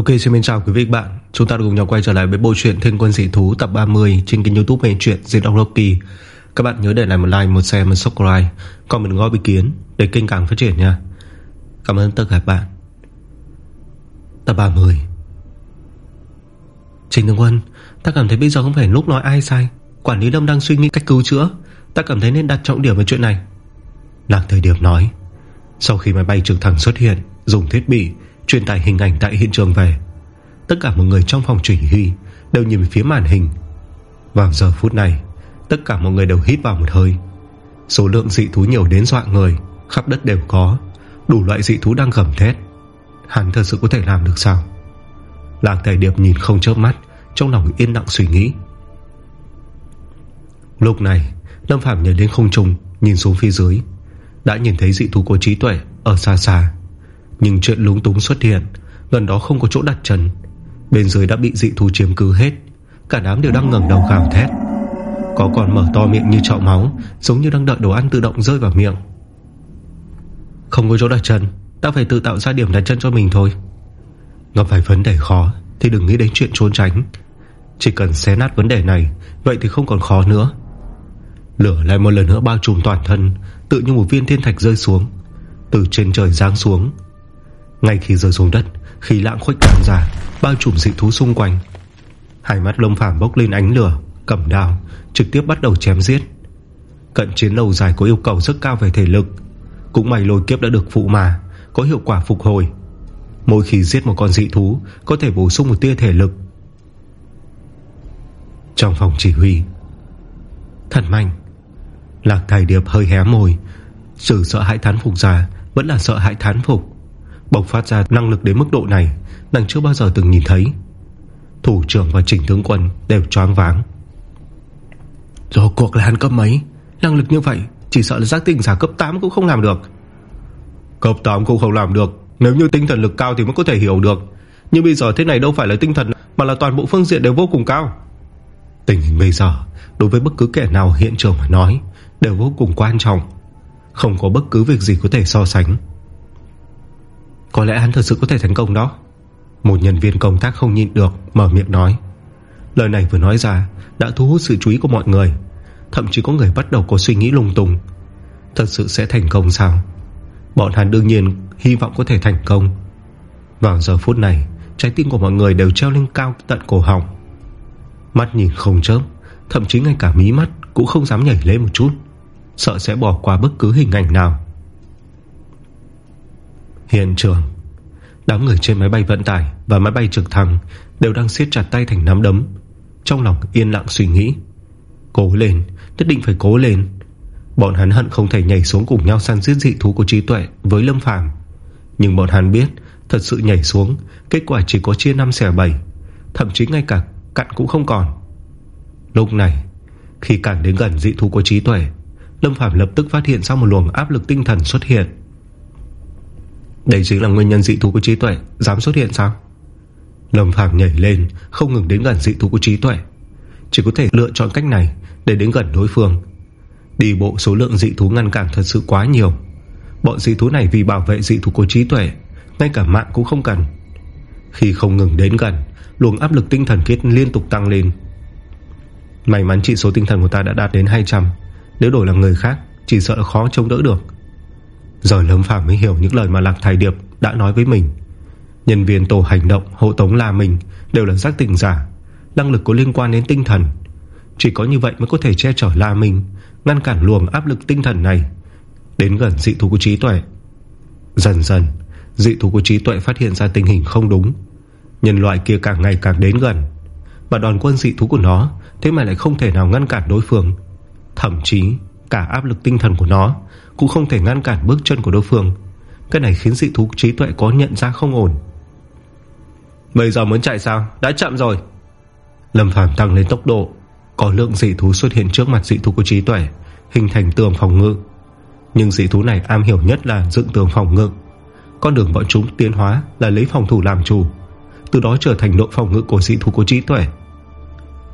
Ok xin mến chào quý vị bạn. Chúng ta cùng nhau quay trở lại với bộ truyện Thiên quân dị thú tập 30 Trên kênh youtube về truyện Diệt Đọc Loki. Các bạn nhớ để lại một like, một share, một subscribe Còn mình gói ý kiến để kênh càng phát triển nha. Cảm ơn tất cả các bạn. Tập 30 Trình Thương Quân Ta cảm thấy bây giờ không phải lúc nói ai sai. Quản lý Lâm đang suy nghĩ cách cứu chữa. Ta cảm thấy nên đặt trọng điểm vào chuyện này. Nàng Thời điểm nói Sau khi máy bay trực thăng xuất hiện Dùng thiết bị Truyền tải hình ảnh tại hiện trường về. Tất cả mọi người trong phòng chỉ huy Đều nhìn về phía màn hình. Vào giờ phút này, Tất cả mọi người đều hít vào một hơi. Số lượng dị thú nhiều đến dọa người, Khắp đất đều có, Đủ loại dị thú đang gầm thét. Hắn thật sự có thể làm được sao? Lạc Tài Điệp nhìn không chớp mắt, Trong lòng yên lặng suy nghĩ. Lúc này, Lâm Phạm nhảy lên không trùng Nhìn xuống phía dưới, Đã nhìn thấy dị thú có trí tuệ Ở xa xa. Nhưng chuyện lúng túng xuất hiện, Gần đó không có chỗ đặt chân. Bên dưới đã bị dị thú chiếm cứ hết, Cả đám đều đang ngẩng đầu gào thét. Có còn mở to miệng như chọ máu, Giống như đang đợi đồ ăn tự động rơi vào miệng. Không có chỗ đặt chân, Ta phải tự tạo ra điểm đặt chân cho mình thôi. Gặp phải vấn đề khó Thì đừng nghĩ đến chuyện trốn tránh. Chỉ cần xé nát vấn đề này, Vậy thì không còn khó nữa. Lửa lại một lần nữa bao trùm toàn thân, Tự như một viên thiên thạch rơi xuống. Từ trên trời giáng xuống ngay khi rơi xuống đất, Khí lãng khuếch tán ra, Bao trùm dị thú xung quanh. Hai mắt lông phàm bốc lên ánh lửa, Cầm đao, trực tiếp bắt đầu chém giết. Cận chiến lâu dài có yêu cầu rất cao về thể lực. Cũng may lôi kiếp đã được phụ mà, Có hiệu quả phục hồi. Mỗi khi giết một con dị thú, Có thể bổ sung một tia thể lực. Trong phòng chỉ huy, thần mạnh, Lạc thải điệp hơi hé môi Sự sợ hãi thán phục ra, Vẫn là sợ hãi thán phục. Bộc phát ra năng lực đến mức độ này Nàng chưa bao giờ từng nhìn thấy. Thủ trưởng và trình tướng quân đều choáng váng. Rồi cuộc là hắn cấp mấy? Năng lực như vậy Chỉ sợ là giác tinh giả cấp 8 cũng không làm được. Cấp 8 cũng không làm được Nếu như tinh thần lực cao thì mới có thể hiểu được. Nhưng bây giờ thế này đâu phải là tinh thần Mà là toàn bộ phương diện đều vô cùng cao. Tình hình bây giờ Đối với bất cứ kẻ nào hiện trường mà nói Đều vô cùng quan trọng. Không có bất cứ việc gì có thể so sánh có lẽ hắn thật sự có thể thành công đó. Một nhân viên công tác không nhịn được, Mở miệng nói. Lời này vừa nói ra, Đã thu hút sự chú ý của mọi người. Thậm chí có người bắt đầu có suy nghĩ lung tung. Thật sự sẽ thành công sao? Bọn hắn đương nhiên hy vọng có thể thành công. Vào giờ phút này, Trái tim của mọi người đều treo lên cao tận cổ họng. Mắt nhìn không chớp, Thậm chí ngay cả mí mắt Cũng không dám nhảy lên một chút. Sợ sẽ bỏ qua bất cứ hình ảnh nào. Hiện trường. Đám người trên máy bay vận tải Và máy bay trực thăng Đều đang siết chặt tay thành nắm đấm. Trong lòng yên lặng suy nghĩ. Cố lên, nhất định phải cố lên. Bọn hắn hận không thể nhảy xuống cùng nhau săn giết dị thú của trí tuệ với Lâm Phàm. Nhưng bọn hắn biết Thật sự nhảy xuống Kết quả chỉ có chia 5 xẻ 7 Thậm chí ngay cả cặn cũng không còn. Lúc này Khi càng đến gần dị thú của trí tuệ Lâm Phạm lập tức phát hiện ra một luồng áp lực tinh thần xuất hiện. Đây chính là nguyên nhân dị thú của trí tuệ. Dám xuất hiện sao? Lâm Phạm nhảy lên, Không ngừng đến gần dị thú của trí tuệ. Chỉ có thể lựa chọn cách này Để đến gần đối phương. Đi bộ số lượng dị thú ngăn cản thật sự quá nhiều. Bọn dị thú này vì bảo vệ dị thú của trí tuệ, Ngay cả mạng cũng không cần. Khi không ngừng đến gần, Luồng áp lực tinh thần kết liên tục tăng lên. May mắn chỉ số tinh thần của ta đã đạt đến 200 Nếu đổi là người khác, Chỉ sợ khó chống đỡ được. Giờ Lâm phàm mới hiểu những lời mà Lạc Thái Điệp Đã nói với mình. Nhân viên tổ hành động, hộ tống là mình Đều là giác tình giả, Năng lực có liên quan đến tinh thần. Chỉ có như vậy mới có thể che chở La Minh, Ngăn cản luồng áp lực tinh thần này. Đến gần dị thú của trí tuệ. Dần dần, Dị thú của trí tuệ phát hiện ra tình hình không đúng. Nhân loại kia càng ngày càng đến gần. Mà đoàn quân dị thú của nó Thế mà lại không thể nào ngăn cản đối phương. Thậm chí cả áp lực tinh thần của nó, Cũng không thể ngăn cản bước chân của đối phương. Cái này khiến dị thú trí tuệ có nhận ra không ổn. Bây giờ muốn chạy sao? Đã chậm rồi. Lâm Phàm tăng lên tốc độ, Có lượng dị thú xuất hiện trước mặt dị thú của trí tuệ, Hình thành tường phòng ngự. Nhưng dị thú này am hiểu nhất là dựng tường phòng ngự. Con đường bọn chúng tiến hóa Là lấy phòng thủ làm chủ, Từ đó trở thành nội phòng ngự của dị thú của trí tuệ.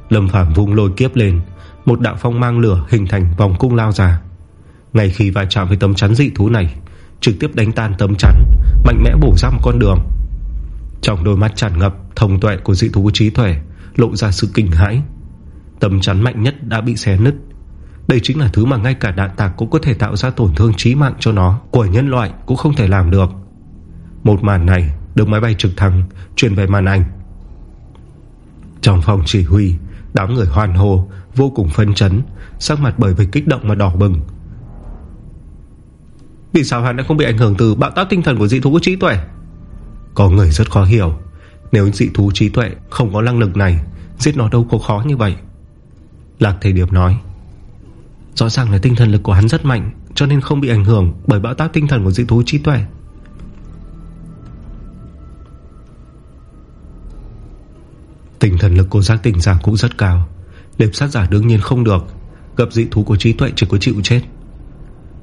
Lâm Phàm vung lôi kiếp lên một đạo phong mang lửa hình thành vòng cung lao ra. Ngay khi va chạm với tấm chắn dị thú này, Trực tiếp đánh tan tấm chắn, Mạnh mẽ bổ ra một con đường. Trong đôi mắt tràn ngập Thông tuệ của dị thú trí tuệ, Lộ ra sự kinh hãi. Tấm chắn mạnh nhất đã bị xé nứt. Đây chính là thứ mà ngay cả đạn tạc Cũng có thể tạo ra tổn thương chí mạng cho nó, Của nhân loại cũng không thể làm được. Một màn này được máy bay trực thăng truyền về màn ảnh. Trong phòng chỉ huy, Đám người hoàn hồ Vô cùng phân chấn, Sắc mặt bởi vì kích động mà đỏ bừng. Vì sao hắn đã không bị ảnh hưởng từ bạo tác tinh thần của dị thú trí tuệ? Có người rất khó hiểu. Nếu dị thú trí tuệ không có năng lực này, Giết nó đâu có khó như vậy. Lạc Thầy Điệp nói, Rõ ràng là tinh thần lực của hắn rất mạnh, Cho nên không bị ảnh hưởng bởi bão tác tinh thần của dị thú trí tuệ. Tinh thần lực của giác tỉnh giả cũng rất cao. Liệp sát giả đương nhiên không được. Gặp dị thú của trí tuệ chỉ có chịu chết.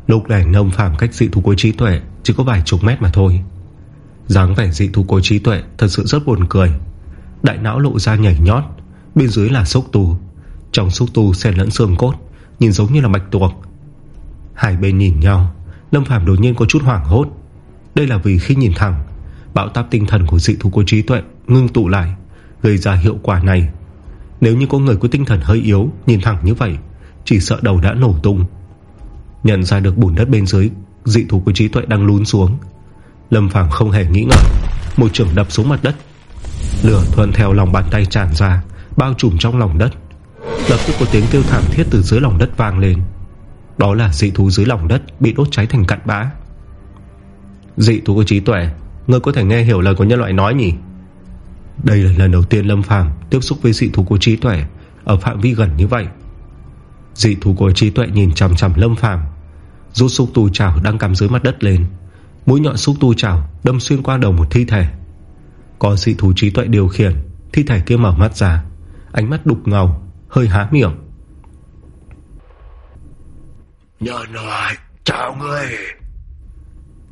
Lúc này, nông phạm cách dị thú của trí tuệ Chỉ có vài chục mét mà thôi. Dáng vẻ dị thú của trí tuệ Thật sự rất buồn cười. Đại não lộ ra nhảy nhót, Bên dưới là xúc tù Trong xúc tù xen lẫn xương cốt, Nhìn giống như là bạch tuộc. Hai bên nhìn nhau Lâm Phàm đột nhiên có chút hoảng hốt. Đây là vì khi nhìn thẳng, Bão táp tinh thần của dị thú của trí tuệ Ngưng tụ lại, Gây ra hiệu quả này. Nếu như có người có tinh thần hơi yếu, Nhìn thẳng như vậy, Chỉ sợ đầu đã nổ tung. Nhận ra được bùn đất bên dưới, Dị thú của trí tuệ đang lún xuống. Lâm Phàm không hề nghĩ ngợi, Một trường đập xuống mặt đất. Lửa thuận theo lòng bàn tay tràn ra, Bao trùm trong lòng đất. Lập tức có tiếng kêu thảm thiết từ dưới lòng đất vang lên. Đó là dị thú dưới lòng đất Bị đốt cháy thành cặn bã. Dị thú của trí tuệ, Ngươi có thể nghe hiểu lời của nhân loại nói nhỉ? Đây là lần đầu tiên Lâm Phàm Tiếp xúc với dị thú của trí tuệ Ở phạm vi gần như vậy. Dị thú của trí tuệ nhìn chằm chằm Lâm Phàm Rút xúc tu chảo đang cắm dưới mặt đất lên. Mũi nhọn xúc tu chảo Đâm xuyên qua đầu một thi thể. Có dị thú trí tuệ điều khiển Thi thể kia mở mắt ra Ánh mắt đục ngầu Hơi há miệng. Nhân loại Chào người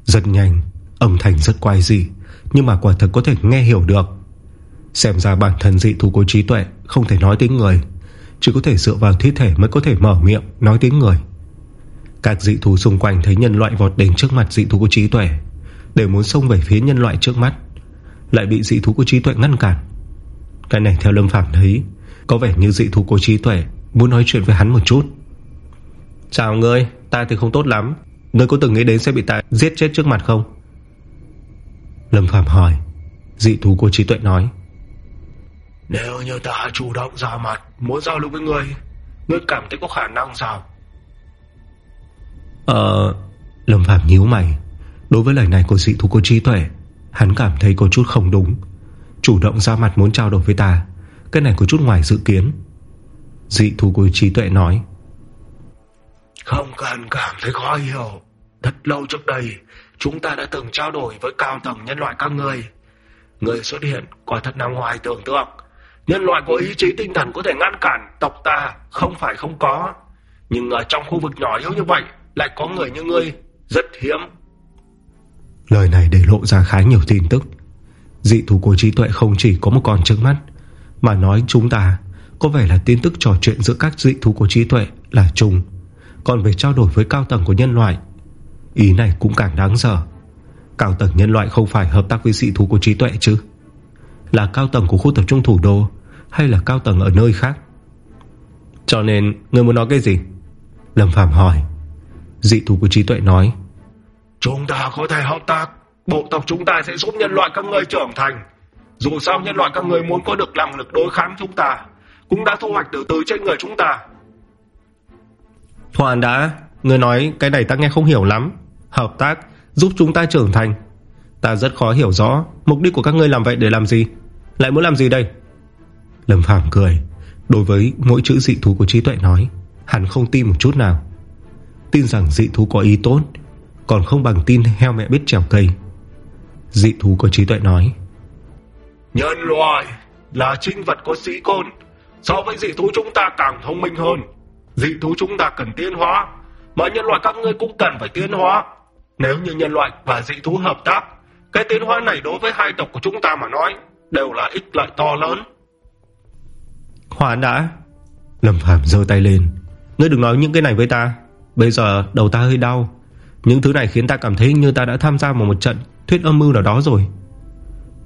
Rất nhanh Âm thanh rất quái dị Nhưng mà quả thật có thể nghe hiểu được Xem ra bản thân dị thú có trí tuệ Không thể nói tiếng người. Chỉ có thể dựa vào thi thể mới có thể mở miệng Nói tiếng người. Các dị thú xung quanh thấy nhân loại vọt đến trước mặt dị thú có trí tuệ Đều muốn xông về phía nhân loại trước mắt Lại bị dị thú có trí tuệ ngăn cản. Cái này theo Lâm Phạm thấy Có vẻ như dị thú có trí tuệ Muốn nói chuyện với hắn một chút. Chào ngươi, ta thì không tốt lắm. Ngươi có từng nghĩ đến sẽ bị ta giết chết trước mặt không? Lâm Phạm hỏi. Dị thú của trí tuệ nói Nếu như ta chủ động ra mặt Muốn giao lưu với ngươi Ngươi cảm thấy có khả năng sao? Ờ Lâm Phạm nhíu mày. Đối với lời này của dị thú của trí tuệ Hắn cảm thấy có chút không đúng. Chủ động ra mặt muốn trao đổi với ta Cái này có chút ngoài dự kiến. Dị thú của trí tuệ nói. Không cần cảm thấy khó hiểu. Thật lâu trước đây Chúng ta đã từng trao đổi với cao tầng nhân loại các người Người xuất hiện quả thật nằm ngoài tưởng tượng Nhân loại có ý chí tinh thần có thể ngăn cản tộc ta, Không phải không có. Nhưng ở trong khu vực nhỏ yếu như vậy, Lại có người như ngươi Rất hiếm. Lời này để lộ ra khá nhiều tin tức. Dị thú của trí tuệ không chỉ có một con trước mắt, Mà nói chúng ta Có vẻ là tin tức trò chuyện giữa các dị thú của trí tuệ là trùng. Còn về trao đổi với cao tầng của nhân loại, Ý này cũng càng đáng sợ. Cao tầng nhân loại không phải hợp tác với dị thú của trí tuệ chứ? Là cao tầng của khu tập trung thủ đô Hay là cao tầng ở nơi khác? Cho nên Người muốn nói cái gì? Lâm Phạm hỏi. Dị thú của trí tuệ nói. Chúng ta có thể hợp tác. Bộ tộc chúng ta sẽ giúp nhân loại các người trưởng thành. Dù sao nhân loại các người muốn có được năng lực đối kháng chúng ta Cũng đã thu hoạch từ từ trên người chúng ta. Hoàn đã. Người nói cái này ta nghe không hiểu lắm. Hợp tác giúp chúng ta trưởng thành. Ta rất khó hiểu rõ Mục đích của các ngươi làm vậy để làm gì lại muốn làm gì đây? Lâm Phàm cười. Đối với mỗi chữ dị thú của trí tuệ nói Hắn không tin một chút nào. Tin rằng dị thú có ý tốt, Còn không bằng tin heo mẹ biết trèo cây. Dị thú có trí tuệ nói, Nhân loại là sinh vật có sĩ côn. So với dị thú chúng ta càng thông minh hơn. Dị thú chúng ta cần tiến hóa, Mà nhân loại các ngươi cũng cần phải tiến hóa. Nếu như nhân loại và dị thú hợp tác, Cái tiến hóa này đối với hai tộc của chúng ta mà nói Đều là ích lợi to lớn. Hoán đã. Lâm Phạm giơ tay lên. Ngươi đừng nói những cái này với ta. Bây giờ đầu ta hơi đau. Những thứ này khiến ta cảm thấy như ta đã tham gia vào một trận Thuyết âm mưu nào đó rồi.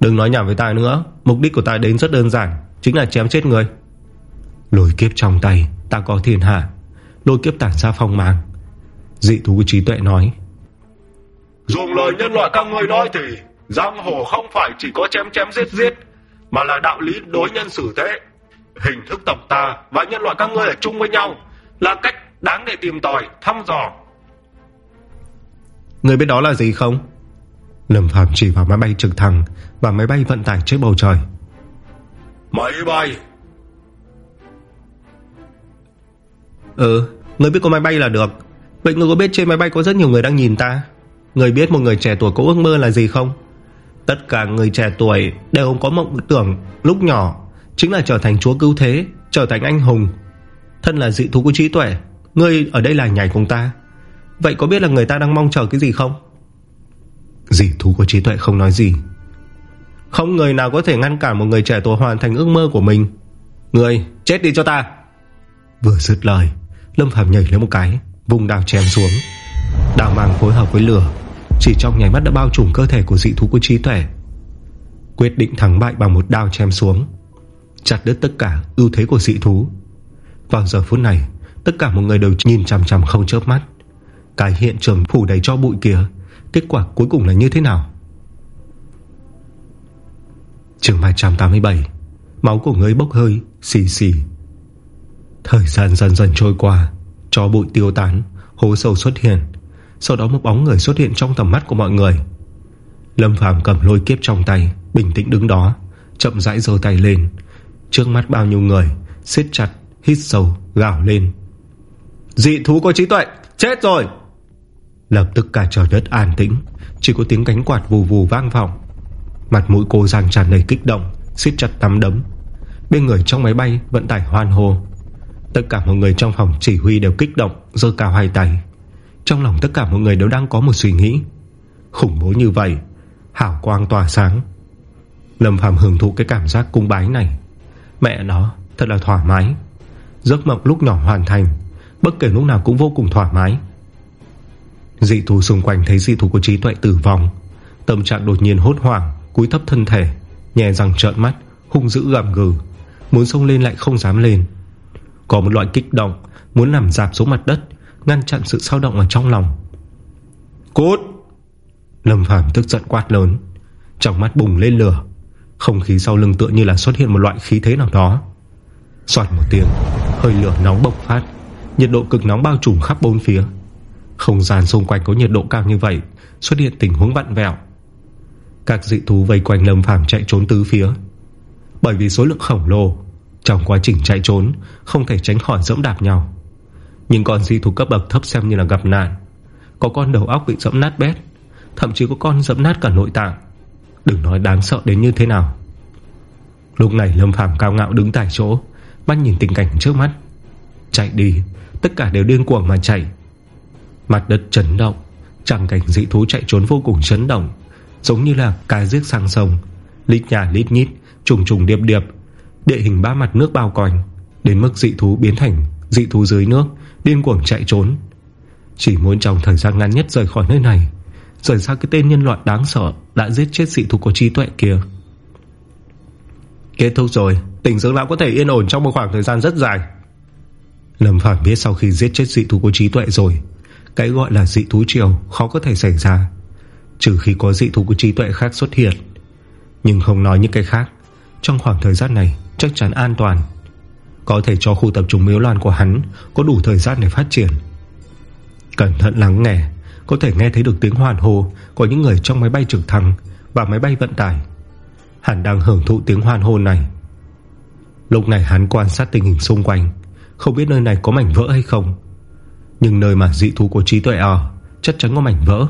Đừng nói nhảm với ta nữa. Mục đích của ta đến rất đơn giản Chính là chém chết người Lôi kiếp trong tay Ta có thiên hạ. Lôi kiếp tản ra phong mang. Dị thú trí tuệ nói. Dùng lời nhân loại các ngươi nói thì Giang hồ không phải chỉ có chém chém giết giết Mà là đạo lý đối nhân xử thế. Hình thức tộc ta Và nhân loại các ngươi ở chung với nhau Là cách đáng để tìm tòi, thăm dò. Người biết đó là gì không? Lâm Phạm chỉ vào máy bay trực thăng Và máy bay vận tải trên bầu trời. Máy bay. Ừ Người biết có máy bay là được. Vậy người có biết trên máy bay có rất nhiều người đang nhìn ta? Người biết một người trẻ tuổi có ước mơ là gì không Tất cả người trẻ tuổi Đều có mộng tưởng lúc nhỏ Chính là trở thành chúa cứu thế Trở thành anh hùng. Thân là dị thú của trí tuệ Ngươi ở đây là nhảy cùng ta. Vậy có biết là người ta đang mong chờ cái gì không? Dị thú của trí tuệ không nói gì. Không người nào có thể ngăn cản Một người trẻ tuổi hoàn thành ước mơ của mình. Người chết đi cho ta. Vừa dứt lời Lâm Phạm nhảy lên một cái Vùng đào chém xuống. Đào mang phối hợp với lửa chỉ trong nháy mắt đã bao trùm cơ thể của dị thú của trí tuệ. Quyết định thắng bại bằng một đao chém xuống, Chặt đứt tất cả ưu thế của dị thú. Vào giờ phút này, Tất cả mọi người đều nhìn chằm chằm không chớp mắt. Cái hiện trường phủ đầy cho bụi kia, Kết quả cuối cùng là như thế nào? Trường 287 Máu của người bốc hơi, Xì xì. Thời gian dần dần trôi qua, Cho bụi tiêu tán, Hố sâu xuất hiện. Sau đó một bóng người xuất hiện trong tầm mắt của mọi người. Lâm Phàm cầm lôi kiếp trong tay Bình tĩnh đứng đó Chậm rãi giơ tay lên. Trước mắt bao nhiêu người siết chặt, hít sâu, gào lên. Dị thú có trí tuệ Chết rồi! Lập tức cả trời đất an tĩnh Chỉ có tiếng cánh quạt vù vù vang vọng. Mặt mũi cô giang tràn đầy kích động siết chặt tắm đấm. Bên người trong máy bay vận tải hoan hô. Tất cả mọi người trong phòng chỉ huy đều kích động Dơ cao hai tay. Trong lòng tất cả mọi người đều đang có một suy nghĩ. Khủng bố như vậy Hảo quang tỏa sáng. Lâm phàm hưởng thụ cái cảm giác cung bái này. Mẹ nó, thật là thoải mái. Giấc mộng lúc nhỏ hoàn thành, Bất kể lúc nào cũng vô cùng thoải mái. Dị thú xung quanh thấy dị thú của trí tuệ tử vong. Tâm trạng đột nhiên hốt hoảng, Cúi thấp thân thể Nhẹ răng trợn mắt, Hung dữ gầm gừ. Muốn xông lên lại không dám lên. Có một loại kích động, Muốn nằm dạp xuống mặt đất Ngăn chặn sự sao động ở trong lòng. Cút Lâm Phàm tức giận quát lớn, Trong mắt bùng lên lửa, Không khí sau lưng tựa như là xuất hiện một loại khí thế nào đó. Xoạt một tiếng, Hơi lửa nóng bộc phát, Nhiệt độ cực nóng bao trùm khắp bốn phía. Không gian xung quanh có nhiệt độ cao như vậy, Xuất hiện tình huống vặn vẹo. Các dị thú vây quanh Lâm Phàm chạy trốn tứ phía. Bởi vì số lượng khổng lồ, Trong quá trình chạy trốn, Không thể tránh khỏi dẫm đạp nhau. Nhưng con dị thú cấp bậc thấp xem như là gặp nạn. Có con đầu óc bị dẫm nát bét, Thậm chí có con dẫm nát cả nội tạng. Đừng nói đáng sợ đến như thế nào. Lúc này Lâm Phàm cao ngạo đứng tại chỗ, Mắt nhìn tình cảnh trước mắt. Chạy đi, Tất cả đều điên cuồng mà chạy. Mặt đất chấn động Chẳng cảnh dị thú chạy trốn vô cùng chấn động, Giống như là cá giết sang sông, Lít nhà lít nhít, Trùng trùng điệp điệp. Địa hình ba mặt nước bao quanh, Đến mức dị thú biến thành dị thú dưới nước Điên cuồng chạy trốn. Chỉ muốn trong thời gian ngắn nhất rời khỏi nơi này, Rời xa cái tên nhân loại đáng sợ Đã giết chết dị thú có trí tuệ kia. Kết thúc rồi Tỉnh dưỡng lão có thể yên ổn trong một khoảng thời gian rất dài. Lâm Phạm biết sau khi giết chết dị thú có trí tuệ rồi, Cái gọi là dị thú triều Khó có thể xảy ra, Trừ khi có dị thú có trí tuệ khác xuất hiện. Nhưng không nói những cái khác, Trong khoảng thời gian này chắc chắn an toàn. Có thể cho khu tập trung miếu loạn của hắn Có đủ thời gian để phát triển. Cẩn thận lắng nghe, Có thể nghe thấy được tiếng hoàn hồ Của những người trong máy bay trực thăng Và máy bay vận tải. Hắn đang hưởng thụ tiếng hoan hô này. Lúc này hắn quan sát tình hình xung quanh, Không biết nơi này có mảnh vỡ hay không. Nhưng nơi mà dị thú của trí tuệ ở Chắc chắn có mảnh vỡ.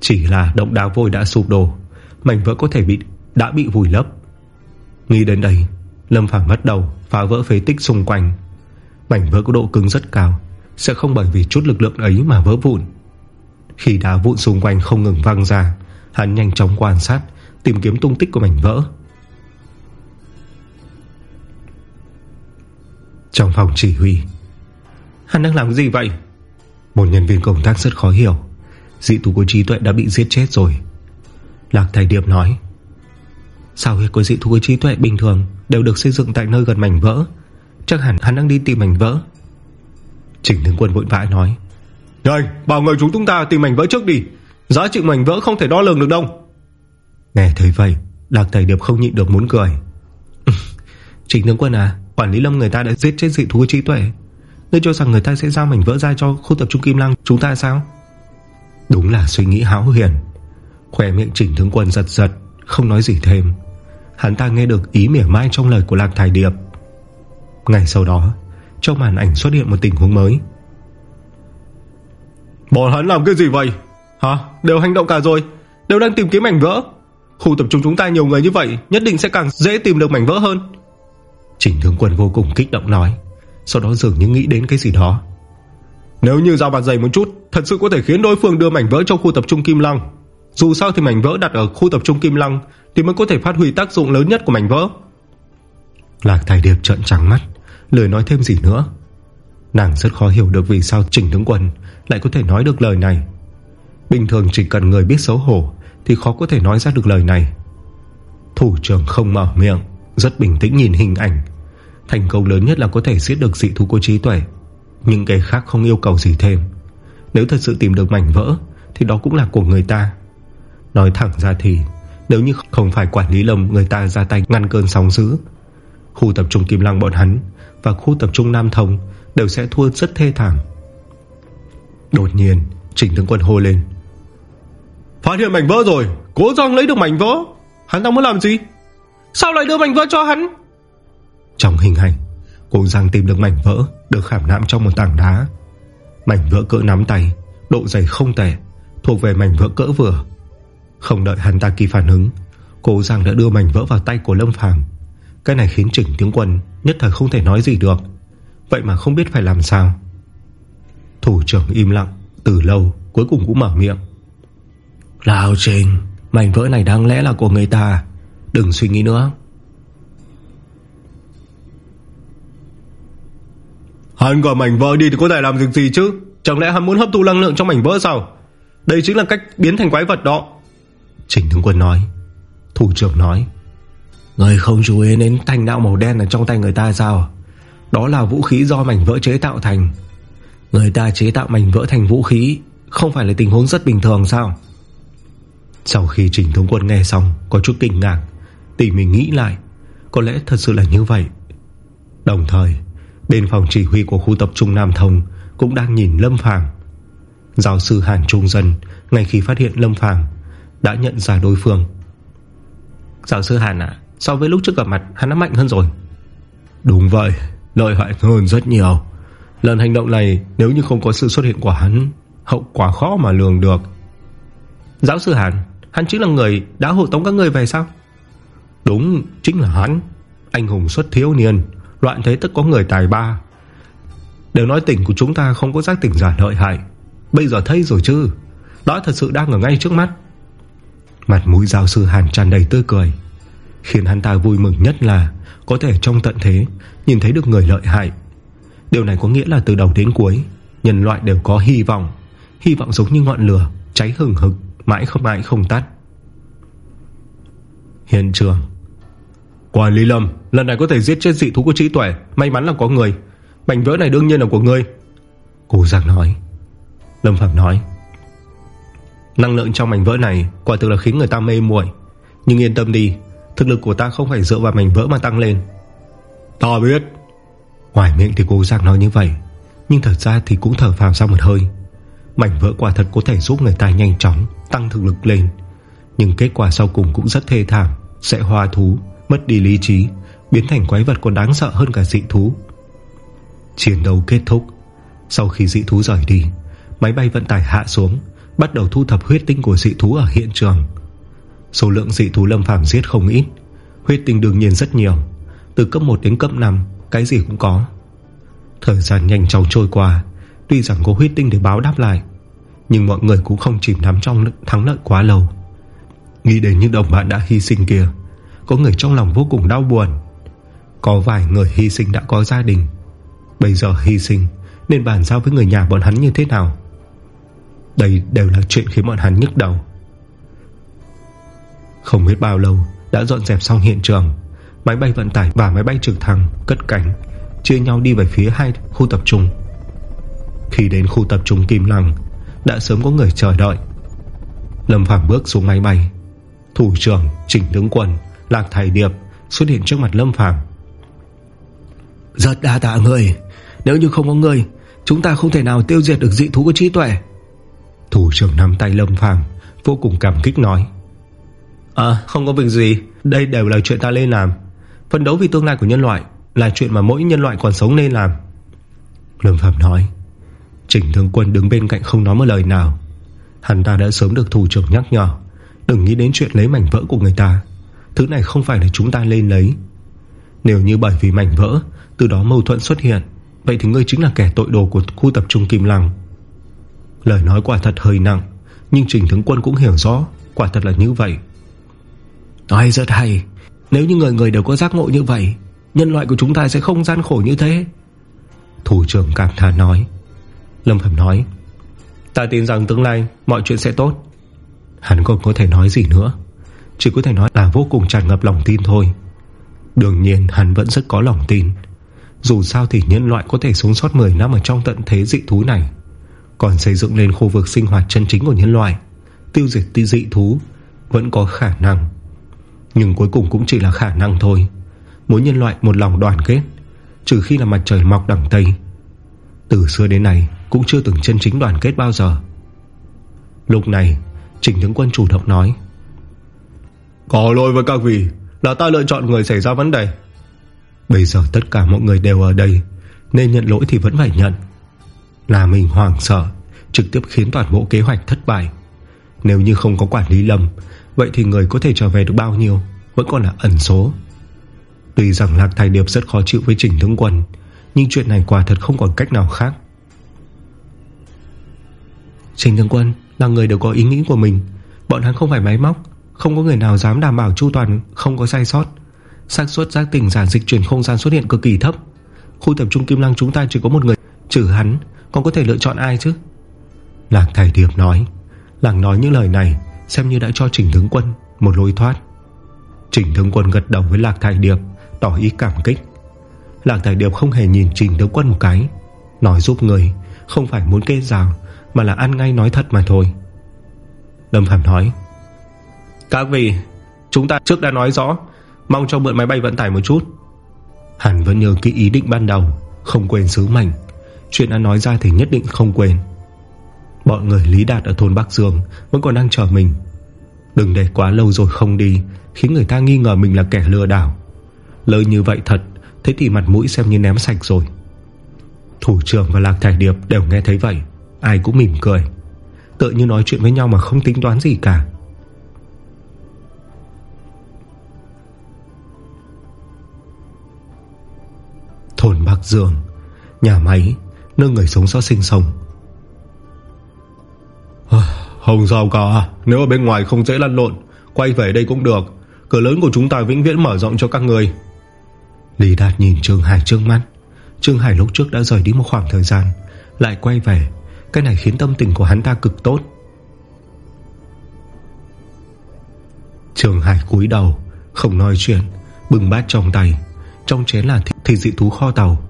Chỉ là động đá vôi đã sụp đổ, Mảnh vỡ có thể bị, đã bị vùi lấp. Nghĩ đến đây, Lâm Phàm bắt đầu phá vỡ phế tích xung quanh. Mảnh vỡ có độ cứng rất cao, Sẽ không bởi vì chút lực lượng ấy mà vỡ vụn. Khi đá vụn xung quanh không ngừng văng ra, Hắn nhanh chóng quan sát, Tìm kiếm tung tích của mảnh vỡ. Trong phòng chỉ huy, Hắn đang làm gì vậy? Một nhân viên công tác rất khó hiểu. Dị thú của trí tuệ đã bị giết chết rồi. Lạc Thầy Điệp nói, Sao việc của dị thú trí tuệ bình thường? Đều được xây dựng tại nơi gần mảnh vỡ. Chắc hẳn hắn đang đi tìm mảnh vỡ. Trình tướng quân vội vã nói Nhanh bảo người chúng chúng ta tìm mảnh vỡ trước đi. Giá trị mảnh vỡ không thể đo lường được đâu. Nghe thấy vậy Lạc Thầy Điệp không nhịn được muốn cười. Trình tướng quân à Quản lý lâm người ta đã giết chết dị thú trí tuệ. Ngươi cho rằng người ta sẽ giao mảnh vỡ ra cho khu tập trung Kim Lăng chúng ta sao? Đúng là suy nghĩ háo huyền Khoe miệng trình tướng quân giật giật Không nói gì thêm Hắn ta nghe được ý mỉa mai trong lời của Lạc Thải Điệp. Ngày sau đó Trong màn ảnh xuất hiện một tình huống mới. Bọn hắn làm cái gì vậy? Hả? Đều hành động cả rồi Đều đang tìm kiếm mảnh vỡ. Khu tập trung chúng ta nhiều người như vậy Nhất định sẽ càng dễ tìm được mảnh vỡ hơn. Trình tướng quân vô cùng kích động nói Sau đó dường như nghĩ đến cái gì đó. Nếu như giao mặt dày một chút Thật sự có thể khiến đối phương đưa mảnh vỡ trong khu tập trung Kim Lăng. Dù sao thì mảnh vỡ đặt ở khu tập trung Kim Lăng thì mới có thể phát huy tác dụng lớn nhất của mảnh vỡ. Lạc Thái Điệp trợn trắng mắt, Lời nói thêm gì nữa. Nàng rất khó hiểu được vì sao Trình tướng quân Lại có thể nói được lời này. Bình thường chỉ cần người biết xấu hổ Thì khó có thể nói ra được lời này. Thủ trưởng không mở miệng, Rất bình tĩnh nhìn hình ảnh. Thành công lớn nhất là có thể giết được dị thú của trí tuệ. Nhưng cái khác không yêu cầu gì thêm. Nếu thật sự tìm được mảnh vỡ, Thì đó cũng là của người ta. Nói thẳng ra thì nếu như không phải quản lý lầm, Người ta ra tay ngăn cơn sóng dữ. Khu tập trung Kim Lăng bọn hắn Và khu tập trung Nam Thông Đều sẽ thua rất thê thảm. Đột nhiên Trình tướng quân hô lên. Phát hiện mảnh vỡ rồi, Cố dòng lấy được mảnh vỡ. Hắn đang muốn làm gì? Sao lại đưa mảnh vỡ cho hắn? Trong hình ảnh Cố Giang tìm được mảnh vỡ, Được khảm nạm trong một tảng đá. Mảnh vỡ cỡ nắm tay, Độ dày không tệ, Thuộc về mảnh vỡ cỡ vừa. Không đợi hắn ta kịp phản ứng Cố Giang đã đưa mảnh vỡ vào tay của Lâm Phàm. Cái này khiến Trình Tướng Quân Nhất thời không thể nói gì được. Vậy mà không biết phải làm sao. Thủ trưởng im lặng Từ lâu cuối cùng cũng mở miệng. Lào Trình Mảnh vỡ này đáng lẽ là của người ta. Đừng suy nghĩ nữa. Hắn gọi mảnh vỡ đi thì có thể làm việc gì chứ? Chẳng lẽ hắn muốn hấp thụ năng lượng trong mảnh vỡ sao? Đây chính là cách biến thành quái vật đó Trình tướng quân nói. Thủ trưởng nói. Người không chú ý đến thanh đạo màu đen ở trong tay người ta sao? Đó là vũ khí do mảnh vỡ chế tạo thành. Người ta chế tạo mảnh vỡ thành vũ khí Không phải là tình huống rất bình thường sao? Sau khi Trình Thống Quân nghe xong Có chút kinh ngạc Tỉ mình nghĩ lại. Có lẽ thật sự là như vậy. Đồng thời Bên phòng chỉ huy của khu tập trung Nam Thông Cũng đang nhìn Lâm Phàm. Giáo sư Hàn Trung Dân Ngay khi phát hiện Lâm Phàm Đã nhận ra đối phương. Giáo sư Hàn ạ So với lúc trước gặp mặt hắn đã mạnh hơn rồi. Đúng vậy Lợi hại hơn rất nhiều. Lần hành động này nếu như không có sự xuất hiện của hắn Hậu quả khó mà lường được. Giáo sư Hàn Hắn chính là người đã hộ tống các người về sao? Đúng chính là hắn. Anh hùng xuất thiếu niên Loạn thế tất có người tài ba. Đều nói tỉnh của chúng ta không có giác tỉnh giả lợi hại. Bây giờ thấy rồi chứ. Đó thật sự đang ở ngay trước mắt Mặt mũi giáo sư Hàn tràn đầy tươi cười. Khiến hắn ta vui mừng nhất là, Có thể trong tận thế, Nhìn thấy được người lợi hại. Điều này có nghĩa là từ đầu đến cuối, Nhân loại đều có hy vọng. Hy vọng giống như ngọn lửa, Cháy hừng hực, Mãi không mãi không tắt. Hiện trường. Quản lý Lâm, Lần này có thể giết chết dị thú của trí tuệ. May mắn là có người. Mảnh vỡ này đương nhiên là của ngươi. Cô giặc nói. Lâm Phạm nói. Năng lượng trong mảnh vỡ này Quả thực là khiến người ta mê muội. Nhưng yên tâm đi Thực lực của ta không phải dựa vào mảnh vỡ mà tăng lên. Ta biết. Ngoài miệng thì cố gắng nói như vậy Nhưng thật ra thì cũng thở phào sau một hơi. Mảnh vỡ quả thật có thể giúp người ta nhanh chóng Tăng thực lực lên Nhưng kết quả sau cùng cũng rất thê thảm Sẽ hoa thú, mất đi lý trí Biến thành quái vật còn đáng sợ hơn cả dị thú. Chiến đấu kết thúc. Sau khi dị thú rời đi Máy bay vận tải hạ xuống. Bắt đầu thu thập huyết tinh của dị thú ở hiện trường. Số lượng dị thú lâm phàm giết không ít. Huyết tinh đương nhiên rất nhiều. Từ cấp 1 đến cấp 5 Cái gì cũng có. Thời gian nhanh chóng trôi qua, Tuy rằng có huyết tinh để báo đáp lại, Nhưng mọi người cũng không chìm đắm trong thắng lợi quá lâu. Nghĩ đến những đồng bạn đã hy sinh kia Có người trong lòng vô cùng đau buồn. Có vài người hy sinh đã có gia đình. Bây giờ hy sinh, Nên bàn giao với người nhà bọn hắn như thế nào? Đây đều là chuyện khiến bọn hắn nhức đầu. Không biết bao lâu Đã dọn dẹp xong hiện trường. Máy bay vận tải và máy bay trực thăng Cất cánh Chia nhau đi về phía hai khu tập trung. Khi đến khu tập trung Kim Lăng Đã sớm có người chờ đợi. Lâm Phạm bước xuống máy bay. Thủ trưởng, chỉnh tướng quân Lạc Thầy Điệp xuất hiện trước mặt Lâm Phàm Rất đa tạ người. Nếu như không có người Chúng ta không thể nào tiêu diệt được dị thú của trí tuệ. Thủ trưởng nắm tay Lâm Phàm Vô cùng cảm kích nói. À không có việc gì. Đây đều là chuyện ta nên làm. Phân đấu vì tương lai của nhân loại Là chuyện mà mỗi nhân loại còn sống nên làm. Lâm Phạm nói. Trình thương quân đứng bên cạnh không nói một lời nào. Hắn ta đã sớm được thủ trưởng nhắc nhở Đừng nghĩ đến chuyện lấy mảnh vỡ của người ta. Thứ này không phải là chúng ta lên lấy. Nếu như bởi vì mảnh vỡ Từ đó mâu thuẫn xuất hiện Vậy thì ngươi chính là kẻ tội đồ của khu tập trung Kim Lăng Lời nói quả thật hơi nặng Nhưng Trình Tướng Quân cũng hiểu rõ Quả thật là như vậy. Nói rất hay. Nếu như người người đều có giác ngộ như vậy Nhân loại của chúng ta sẽ không gian khổ như thế. Thủ trưởng cảm thán nói. Lâm Phẩm nói Ta tin rằng tương lai mọi chuyện sẽ tốt. Hắn còn có thể nói gì nữa Chỉ có thể nói là vô cùng tràn ngập lòng tin thôi. Đương nhiên hắn vẫn rất có lòng tin. Dù sao thì nhân loại có thể sống sót 10 năm Ở trong tận thế dị thú này Còn xây dựng lên khu vực sinh hoạt chân chính của nhân loại Tiêu diệt ti dị thú Vẫn có khả năng. Nhưng cuối cùng cũng chỉ là khả năng thôi. Mỗi nhân loại một lòng đoàn kết Trừ khi là mặt trời mọc đằng Tây. Từ xưa đến nay Cũng chưa từng chân chính đoàn kết bao giờ. Lúc này Trình tướng quân chủ động nói Có lỗi với các vị Là ta lựa chọn người xảy ra vấn đề. Bây giờ tất cả mọi người đều ở đây Nên nhận lỗi thì vẫn phải nhận là mình hoảng sợ, Trực tiếp khiến toàn bộ kế hoạch thất bại. Nếu như không có quản lý lầm, Vậy thì người có thể trở về được bao nhiêu Vẫn còn là ẩn số. Tuy rằng Lạc Thái Điệp rất khó chịu với Trình Tướng Quân, Nhưng chuyện này quả thật không còn cách nào khác. Trình Tướng Quân Là người đều có ý nghĩ của mình. Bọn hắn không phải máy móc, Không có người nào dám đảm bảo chu toàn Không có sai sót. Xác suất giác tỉnh giả dịch chuyển không gian xuất hiện cực kỳ thấp. Khu tập trung Kim Lăng chúng ta chỉ có một người, Trừ hắn. Còn có thể lựa chọn ai chứ? Lạc Thải Điệp nói. Làng nói những lời này Xem như đã cho Trình Tướng Quân một lối thoát. Trình Tướng Quân gật đầu với Lạc Thải Điệp Tỏ ý cảm kích. Lạc Thải Điệp không hề nhìn Trình Tướng Quân một cái Nói giúp người Không phải muốn kê rào Mà là ăn ngay nói thật mà thôi. Lâm Phạm nói Các vị Chúng ta trước đã nói rõ Mong cho mượn máy bay vận tải một chút. Hẳn vẫn nhớ kỹ ý định ban đầu Không quên sứ mệnh Chuyện đã nói ra thì nhất định không quên. Bọn người Lý Đạt ở thôn Bắc Dương Vẫn còn đang chờ mình. Đừng để quá lâu rồi không đi, Khiến người ta nghi ngờ mình là kẻ lừa đảo. Lời như vậy thật, Thế thì mặt mũi xem như ném sạch rồi. Thủ trưởng và Lạc Thải Điệp đều nghe thấy vậy, Ai cũng mỉm cười. Tự như nói chuyện với nhau mà không tính toán gì cả. Thôn Bắc Dương, Nhà máy Nơi người sống sót sinh sống. Không sao cả. Nếu ở bên ngoài không dễ lăn lộn Quay về đây cũng được. Cửa lớn của chúng ta vĩnh viễn mở rộng cho các người. Lý Đạt nhìn Trương Hải trước mắt. Trương Hải lúc trước đã rời đi một khoảng thời gian Lại quay về. Cái này khiến tâm tình của hắn ta cực tốt. Trương Hải cúi đầu Không nói chuyện Bừng bát trong tay. Trong chén là thịt, thịt dị thú kho tàu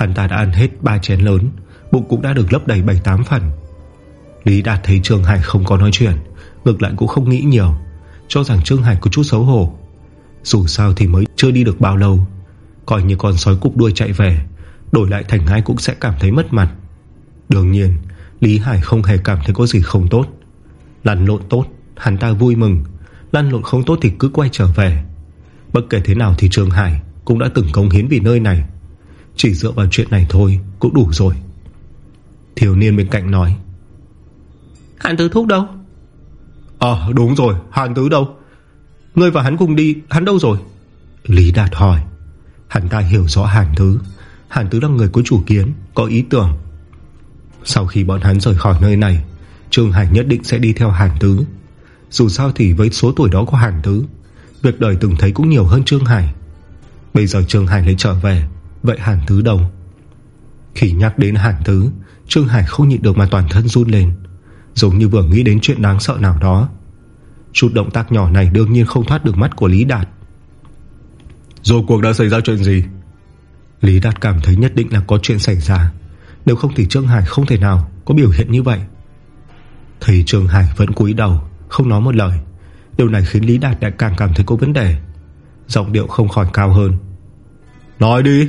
Hắn ta đã ăn hết ba chén lớn, Bụng cũng đã được lấp đầy 7-8 phần. Lý Đạt thấy Trương Hải không có nói chuyện, Ngược lại cũng không nghĩ nhiều, Cho rằng Trương Hải có chút xấu hổ. Dù sao thì mới chưa đi được bao lâu, Coi như con sói cục đuôi chạy về, Đổi lại thành ai cũng sẽ cảm thấy mất mặt. Đương nhiên, Lý Hải không hề cảm thấy có gì không tốt. Lăn lộn tốt, Hắn ta vui mừng, Lăn lộn không tốt thì cứ quay trở về. Bất kể thế nào thì Trương Hải Cũng đã từng công hiến vì nơi này. Chỉ dựa vào chuyện này thôi Cũng đủ rồi. Thiếu niên bên cạnh nói. Hàn Tứ Thúc đâu? Ờ đúng rồi Hàn Tứ đâu? Ngươi và hắn cùng đi Hắn đâu rồi? Lý Đạt hỏi. Hắn ta hiểu rõ Hàn Tứ. Hàn Tứ là người có chủ kiến Có ý tưởng. Sau khi bọn hắn rời khỏi nơi này Trương Hải nhất định sẽ đi theo Hàn Tứ. Dù sao thì với số tuổi đó của Hàn Tứ Việc đời từng thấy cũng nhiều hơn Trương Hải. Bây giờ Trương Hải lấy trở về Vậy Hàn Tứ đâu? Khi nhắc đến Hàn Tứ Trương Hải không nhịn được mà toàn thân run lên. Giống như vừa nghĩ đến chuyện đáng sợ nào đó. Chút động tác nhỏ này đương nhiên không thoát được mắt của Lý Đạt. Rồi cuộc đã xảy ra chuyện gì? Lý Đạt cảm thấy nhất định là có chuyện xảy ra. Nếu không thì Trương Hải không thể nào Có biểu hiện như vậy. Thấy Trương Hải vẫn cúi đầu Không nói một lời. Điều này khiến Lý Đạt lại càng cảm thấy có vấn đề. Giọng điệu không khỏi cao hơn. Nói đi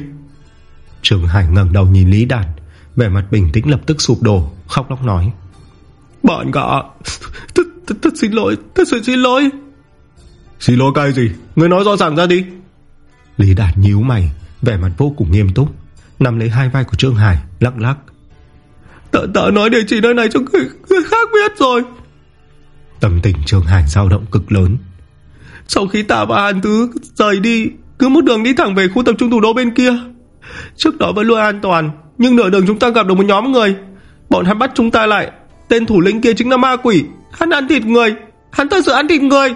Trương Hải ngẩng đầu nhìn Lý Đạt Vẻ mặt bình tĩnh lập tức sụp đổ Khóc lóc nói. Bọn cả thật, thật, thật xin lỗi Thật sự xin lỗi. Xin lỗi cái gì? Người nói rõ ràng ra đi. Lý Đạt nhíu mày Vẻ mặt vô cùng nghiêm túc Nằm lấy hai vai của Trương Hải Lắc lắc. Tớ, tớ nói địa chỉ nơi này cho người, người khác biết rồi. Tâm tình Trương Hải dao động cực lớn. Sau khi ta và Hàn Tứ rời đi Cứ một đường đi thẳng về khu tập trung thủ đô bên kia Trước đó vẫn luôn an toàn Nhưng nửa đường chúng ta gặp được một nhóm người. Bọn hắn bắt chúng ta lại. Tên thủ lĩnh kia chính là ma quỷ. Hắn ăn thịt người. Hắn thật sự ăn thịt người.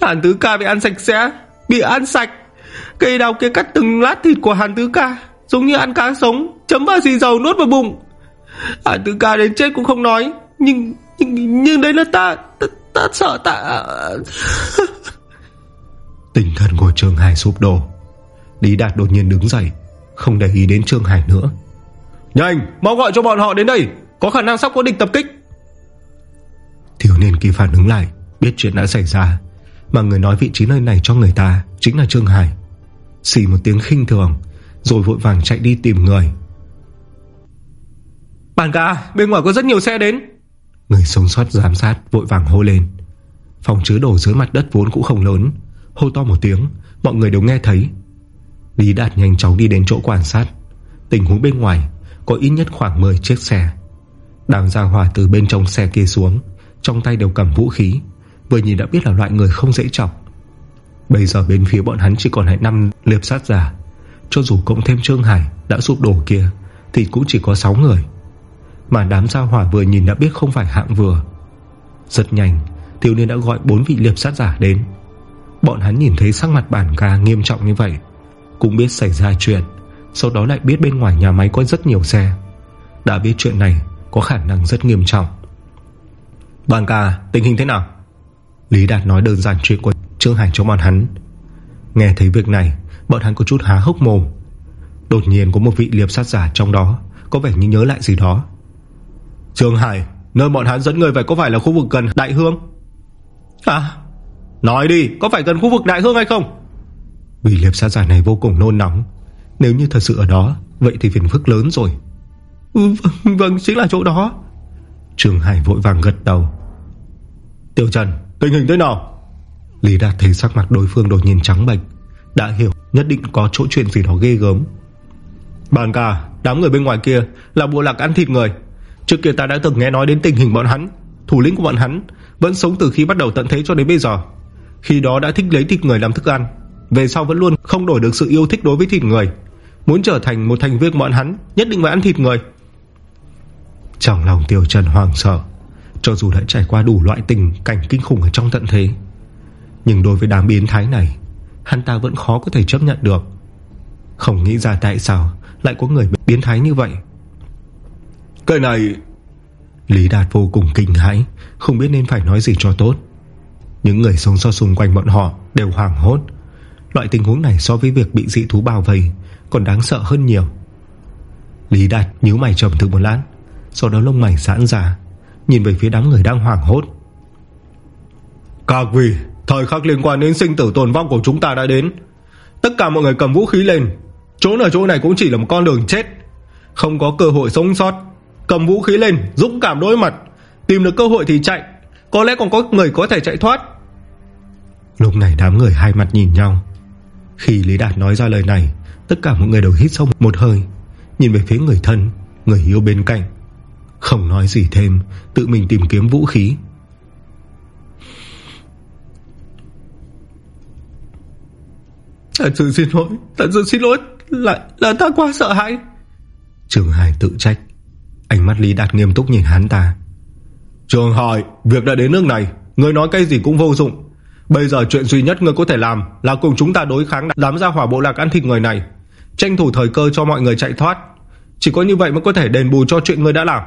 Hàn Tứ Ca bị ăn sạch sẽ Bị ăn sạch. Cây đào kia cắt từng lát thịt của Hàn Tứ Ca Giống như ăn cá sống Chấm vào xì dầu nuốt vào bụng. Hàn Tứ Ca đến chết cũng không nói Nhưng nhưng, nhưng đấy là ta Ta, ta sợ ta. Tinh thần của Trương Hải sụp đổ. Lý Đạt đột nhiên đứng dậy. Không để ý đến Trương Hải nữa. Nhanh mau gọi cho bọn họ đến đây. Có khả năng sắp có địch tập kích. Thiếu niên kỳ phản ứng lại Biết chuyện đã xảy ra. Mà người nói vị trí nơi này cho người ta Chính là Trương Hải. Xì một tiếng khinh thường Rồi vội vàng chạy đi tìm người. Bạn ca bên ngoài có rất nhiều xe đến. Người sống sót giám sát vội vàng hô lên. Phòng chứa đồ dưới mặt đất vốn cũng không lớn. Hô to một tiếng Mọi người đều nghe thấy Lý Đạt nhanh chóng đi đến chỗ quan sát. Tình huống bên ngoài, Có ít nhất khoảng 10 chiếc xe. Đang ra hỏa từ bên trong xe kia xuống, Trong tay đều cầm vũ khí, Vừa nhìn đã biết là loại người không dễ chọc. Bây giờ bên phía bọn hắn chỉ còn lại 5 liệp sát giả, Cho dù cộng thêm Trương Hải Đã sụp đổ kia, Thì cũng chỉ có 6 người. Mà đám gia hỏa vừa nhìn đã biết không phải hạng vừa. Rất nhanh, Thiếu niên đã gọi 4 vị liệp sát giả đến. Bọn hắn nhìn thấy sắc mặt bản ca nghiêm trọng như vậy cũng biết xảy ra chuyện Sau đó lại biết bên ngoài nhà máy có rất nhiều xe. Đã biết chuyện này Có khả năng rất nghiêm trọng. Bản ca tình hình thế nào? Lý Đạt nói đơn giản chuyện của Trương Hải cho bọn hắn. Nghe thấy việc này Bọn hắn có chút há hốc mồm. Đột nhiên có một vị liệp sát giả trong đó Có vẻ như nhớ lại gì đó. Trương Hải Nơi bọn hắn dẫn người về có phải là khu vực gần Đại Hương? À Nói đi có phải gần khu vực Đại Hương hay không vì liệp xa giả này vô cùng nôn nóng. Nếu như thật sự ở đó Vậy thì phiền phức lớn rồi. Ừ, vâng, vâng chính là chỗ đó. Trường Hải vội vàng gật đầu. Tiểu Trần tình hình thế nào? Lý Đạt thấy sắc mặt đối phương đột nhiên trắng bệch Đã hiểu nhất định có chỗ chuyện gì đó ghê gớm. Bàn cả Đám người bên ngoài kia là bộ lạc ăn thịt người. Trước kia ta đã từng nghe nói đến tình hình bọn hắn Thủ lĩnh của bọn hắn Vẫn sống từ khi bắt đầu tận thế cho đến bây giờ. Khi đó đã thích lấy thịt người làm thức ăn. Về sau vẫn luôn không đổi được sự yêu thích đối với thịt người. Muốn trở thành một thành viên bọn hắn Nhất định phải ăn thịt người. Trong lòng Tiêu Trần hoàng sợ Cho dù đã trải qua đủ loại tình cảnh kinh khủng ở trong tận thế Nhưng đối với đám biến thái này Hắn ta vẫn khó có thể chấp nhận được. Không nghĩ ra tại sao Lại có người biến thái như vậy. Cái này Lý Đạt vô cùng kinh hãi Không biết nên phải nói gì cho tốt. Những người sống so xung quanh bọn họ Đều hoảng hốt Loại tình huống này so với việc bị dị thú bao vây Còn đáng sợ hơn nhiều. Lý Đạt nhíu mày trầm từ một lát Sau đó lông mày giãn ra Nhìn về phía đám người đang hoảng hốt. Các vị Thời khắc liên quan đến sinh tử tồn vong của chúng ta đã đến. Tất cả mọi người cầm vũ khí lên. Trốn ở chỗ này cũng chỉ là một con đường chết. Không có cơ hội sống sót. Cầm vũ khí lên Dũng cảm đối mặt. Tìm được cơ hội thì chạy. Có lẽ còn có người có thể chạy thoát. Lúc này đám người hai mặt nhìn nhau Khi Lý Đạt nói ra lời này Tất cả mọi người đều hít sâu một hơi Nhìn về phía người thân Người yêu bên cạnh. Không nói gì thêm Tự mình tìm kiếm vũ khí. Thật sự xin lỗi Thật sự xin lỗi Là, là ta quá sợ hãi. Trường Hải tự trách. Ánh mắt Lý Đạt nghiêm túc nhìn hắn ta. Trường Hải Việc đã đến nước này Người nói cái gì cũng vô dụng Bây giờ chuyện duy nhất người có thể làm Là cùng chúng ta đối kháng đám gia hỏa bộ lạc ăn thịt người này. Tranh thủ thời cơ cho mọi người chạy thoát. Chỉ có như vậy mới có thể đền bù cho chuyện người đã làm.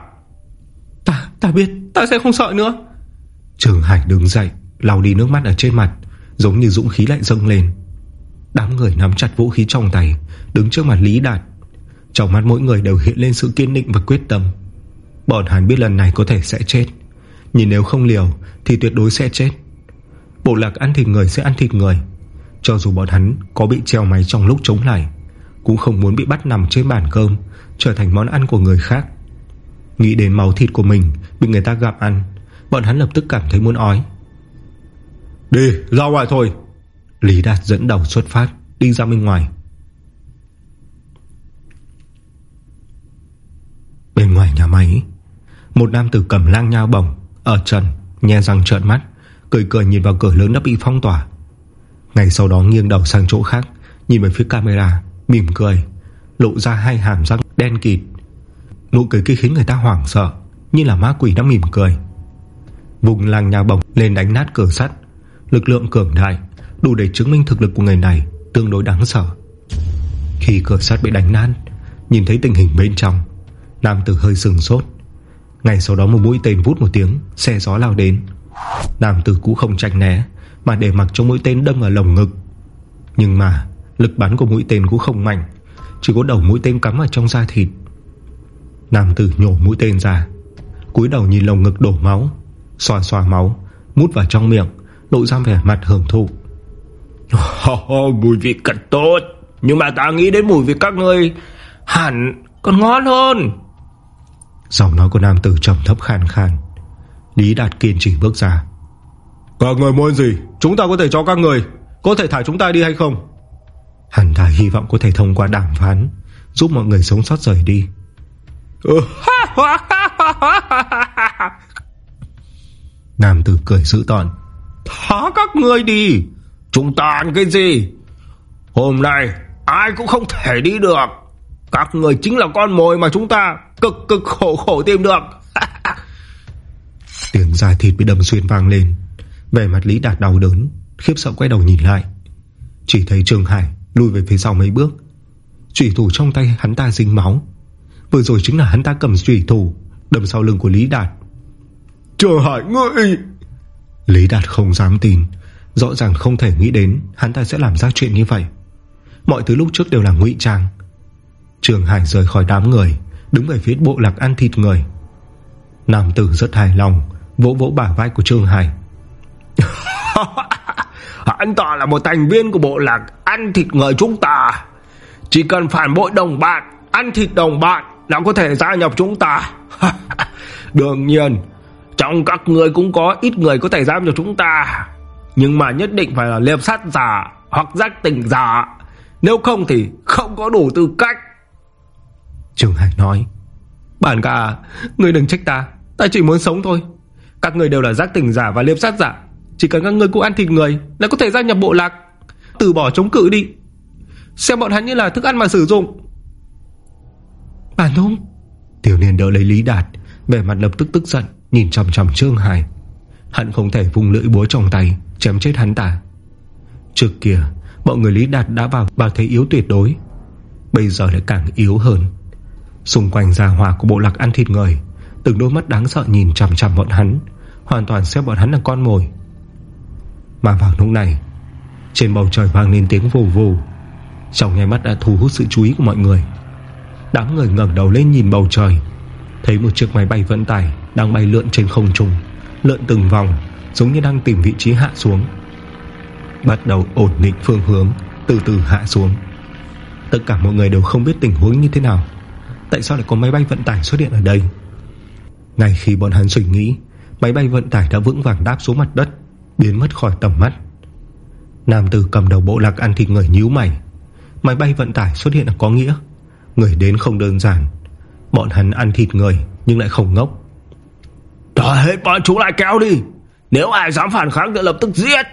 Ta, ta biết, ta sẽ không sợ nữa. Trường Hải đứng dậy lau đi nước mắt ở trên mặt Giống như dũng khí lại dâng lên. Đám người nắm chặt vũ khí trong tay Đứng trước mặt Lý Đạt. Trong mắt mỗi người đều hiện lên sự kiên định và quyết tâm. Bọn hắn biết lần này có thể sẽ chết. Nhìn nếu không liều Thì tuyệt đối sẽ chết Bộ lạc ăn thịt người sẽ ăn thịt người. Cho dù bọn hắn có bị treo máy trong lúc chống lại Cũng không muốn bị bắt nằm trên bàn cơm Trở thành món ăn của người khác. Nghĩ đến máu thịt của mình Bị người ta gặm ăn Bọn hắn lập tức cảm thấy muốn ói. Đi ra ngoài thôi. Lý Đạt dẫn đầu xuất phát Đi ra bên ngoài. Bên ngoài nhà máy Một nam tử cầm lang nhao bồng Ở trần, nhe răng trợn mắt. Cười cười nhìn vào cửa lớn đã bị phong tỏa. Ngày sau đó nghiêng đầu sang chỗ khác, Nhìn về phía camera, Mỉm cười, Lộ ra hai hàm răng đen kịt. Nụ cười kia khiến người ta hoảng sợ, Như là ma quỷ đang mỉm cười. Vùng làng nhà bồng lên đánh nát cửa sắt. Lực lượng cường đại, Đủ để chứng minh thực lực của người này Tương đối đáng sợ. Khi cửa sắt bị đánh nát, Nhìn thấy tình hình bên trong, Nam tử hơi sừng sốt. Ngay sau đó một mũi tên vút một tiếng, Xe gió lao đến. Nam tử cũng không tránh né Mà để mặc cho mũi tên đâm ở lồng ngực. Nhưng mà lực bắn của mũi tên cũng không mạnh Chỉ có đầu mũi tên cắm ở trong da thịt. Nam tử nhổ mũi tên ra cúi đầu nhìn lồng ngực đổ máu Xoa xoa máu Mút vào trong miệng Lộ ra vẻ mặt hưởng thụ. Mùi vị thật tốt Nhưng mà ta nghĩ đến mùi vị các ngươi Hẳn còn ngon hơn. Giọng nói của nam tử trầm thấp khàn khàn Lý Đạt kiên trì bước ra. Các người muốn gì? Chúng ta có thể cho các người. Có thể thả chúng ta đi hay không? Hắn ta hy vọng có thể thông qua đàm phán Giúp mọi người sống sót rời đi. Nam tử cười dữ tọn Thả các người đi. Chúng ta ăn cái gì? Hôm nay ai cũng không thể đi được. Các người chính là con mồi mà chúng ta Cực cực khổ khổ tìm được Tiếng dài thịt bị đâm xuyên vang lên. Về mặt Lý Đạt đau đớn Khiếp sợ quay đầu nhìn lại. Chỉ thấy Trường Hải lùi về phía sau mấy bước. Chủy thủ trong tay hắn ta dính máu. Vừa rồi chính là hắn ta cầm chủy thủ Đâm sau lưng của Lý Đạt. Trường Hải ngươi! Lý Đạt không dám tin. Rõ ràng không thể nghĩ đến Hắn ta sẽ làm ra chuyện như vậy. Mọi thứ lúc trước đều là ngụy trang. Trường Hải rời khỏi đám người Đứng về phía bộ lạc ăn thịt người. Nam tử rất hài lòng Vỗ vỗ bả vai của Trường Hải. Hắn ta là một thành viên của bộ lạc Ăn thịt người chúng ta. Chỉ cần phản bội đồng bạn Ăn thịt đồng bạn Là có thể gia nhập chúng ta. Đương nhiên Trong các người cũng có ít người có thể giam cho chúng ta. Nhưng mà nhất định phải là liệp sát giả Hoặc giác tình giả Nếu không thì không có đủ tư cách. Trường Hải nói Bản cả Người đừng trách ta. Ta chỉ muốn sống thôi Các người đều là giác tình giả và liệp sát giả. Chỉ cần các người cũng ăn thịt người Là có thể gia nhập bộ lạc. Từ bỏ chống cự đi. Xem bọn hắn như là thức ăn mà sử dụng. Bản thông Tiểu niên đỡ lấy Lý Đạt Về mặt lập tức tức giận Nhìn chầm chầm Trương Hải. Hắn không thể vùng lưỡi búa trong tay Chém chết hắn ta. Trước kia Mọi người Lý Đạt đã vào vào thế yếu tuyệt đối. Bây giờ lại càng yếu hơn. Xung quanh gia hòa của bộ lạc ăn thịt người Từng đôi mắt đáng sợ nhìn chằm chằm bọn hắn. Hoàn toàn xem bọn hắn là con mồi. Mà vào lúc này, Trên bầu trời vang lên tiếng vù vù. Trong ngay mắt đã thu hút sự chú ý của mọi người. Đám người ngẩng đầu lên nhìn bầu trời. Thấy một chiếc máy bay vận tải Đang bay lượn trên không trung, Lượn từng vòng, Giống như đang tìm vị trí hạ xuống. Bắt đầu ổn định phương hướng, Từ từ hạ xuống. Tất cả mọi người đều không biết tình huống như thế nào. Tại sao lại có máy bay vận tải xuất hiện ở đây? Ngay khi bọn hắn suy nghĩ Máy bay vận tải đã vững vàng đáp xuống mặt đất Biến mất khỏi tầm mắt. Nam tử cầm đầu bộ lạc ăn thịt người nhíu mày. Máy bay vận tải xuất hiện là có nghĩa. Người đến không đơn giản. Bọn hắn ăn thịt người Nhưng lại không ngốc. Trời hết bọn chúng lại kéo đi. Nếu ai dám phản kháng thì lập tức giết.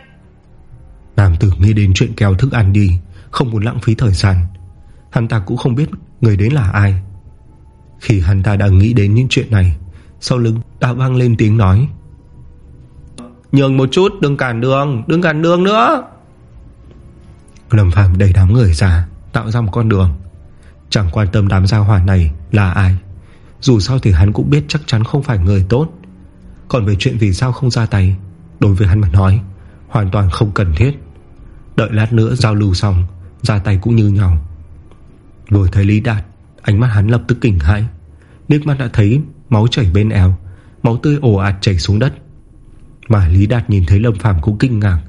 Nam tử nghĩ đến chuyện kéo thức ăn đi Không muốn lãng phí thời gian. Hắn ta cũng không biết người đến là ai. Khi hắn ta đang nghĩ đến những chuyện này sau lưng, đã vang lên tiếng nói. Nhường một chút, Đừng cản đường, Đừng cản đường nữa. Lâm Phàm đẩy đám người ra, Tạo ra một con đường. Chẳng quan tâm đám gia hỏa này là ai. Dù sao thì hắn cũng biết chắc chắn không phải người tốt. Còn về chuyện vì sao không ra tay, Đối với hắn mà nói, Hoàn toàn không cần thiết. Đợi lát nữa giao lưu xong, Ra tay cũng như nhau. Vừa thấy Lý Đạt, Ánh mắt hắn lập tức kinh hãi. Nước mắt đã thấy máu chảy bên eo, Máu tươi ồ ạt chảy xuống đất. Mà Lý Đạt nhìn thấy Lâm Phàm cũng kinh ngạc.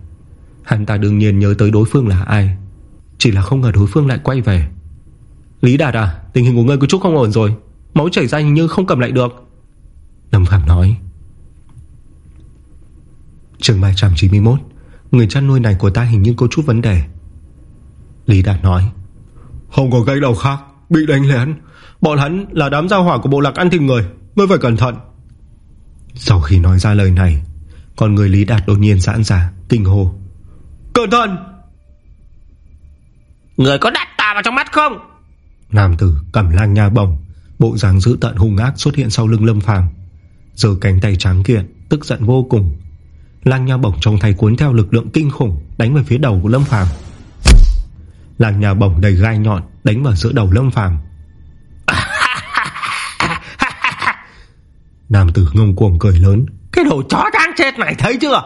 Hắn ta đương nhiên nhớ tới đối phương là ai, Chỉ là không ngờ đối phương lại quay về. Lý Đạt à Tình hình của ngươi có chút không ổn rồi, Máu chảy ra hình như không cầm lại được. Lâm Phạm nói. Trường 391 Người chăn nuôi này của ta hình như có chút vấn đề. Lý Đạt nói. Không có gây đầu khác, Bị đánh lén. Bọn hắn là đám giao hỏa của bộ lạc ăn thịt người. Ngươi phải cẩn thận. Sau khi nói ra lời này Còn người Lý Đạt đột nhiên giãn ra Kinh hồ Cẩn thận! Người có đặt ta vào trong mắt không? Nam tử cầm lang nha bồng Bộ dáng dữ tận hung ác xuất hiện sau lưng Lâm Phàm. Giờ cánh tay trắng kiện Tức giận vô cùng. Lang nha bổng trong tay cuốn theo lực lượng kinh khủng Đánh về phía đầu của Lâm Phàm. Lang nha bổng đầy gai nhọn Đánh vào giữa đầu Lâm Phàm Nam tử ngông cuồng cười lớn. Cái đồ chó đáng chết này thấy chưa?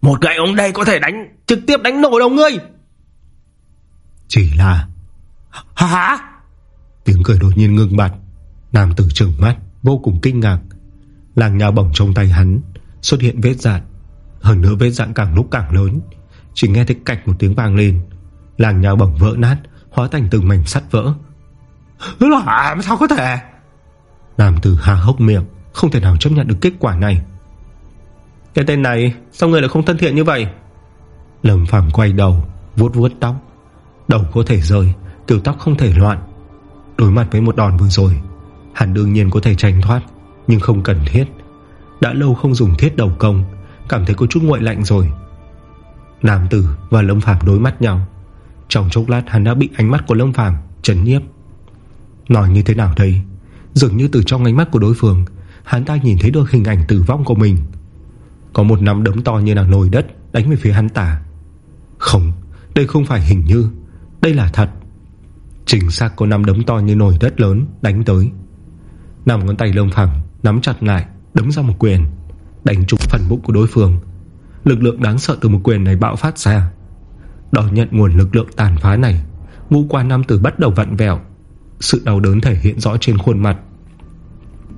Một gậy ông đây có thể đánh Trực tiếp đánh nổ đầu ngươi. Chỉ là Hả? Tiếng cười đột nhiên ngưng bặt. Nam tử trừng mắt vô cùng kinh ngạc. Làng nhà bổng trong tay hắn Xuất hiện vết dạn. Hơn nữa vết dạn càng lúc càng lớn. Chỉ nghe thấy cạch một tiếng vang lên. Làng nhà bổng vỡ nát Hóa thành từng mảnh sắt vỡ. Làm sao có thể? Nam tử hà hốc miệng không thể nào chấp nhận được kết quả này. Cái tên này, Sao người lại không thân thiện như vậy? Lâm Phàm quay đầu, vuốt vuốt tóc. Đầu có thể rơi, Kiểu tóc không thể loạn. Đối mặt với một đòn vừa rồi, Hắn đương nhiên có thể tránh thoát, Nhưng không cần thiết. Đã lâu không dùng thiết đầu công, Cảm thấy có chút nguội lạnh rồi. Nam tử và Lâm Phàm đối mắt nhau. Trong chốc lát, hắn đã bị ánh mắt của Lâm Phàm chấn nhiếp. Nói như thế nào đây? Dường như từ trong ánh mắt của đối phương Hắn ta nhìn thấy được hình ảnh tử vong của mình. Có một nắm đấm to như là nồi đất Đánh về phía hắn ta. Không, đây không phải hình như. Đây là thật. Chính xác có nắm đấm to như nồi đất lớn Đánh tới. Nằm ngón tay lông phẳng Nắm chặt lại Đấm ra một quyền Đánh trúng phần bụng của đối phương. Lực lượng đáng sợ từ một quyền này bạo phát ra. Đón nhận nguồn lực lượng tàn phá này Ngũ quan nam tử bắt đầu vặn vẹo. Sự đau đớn thể hiện rõ trên khuôn mặt.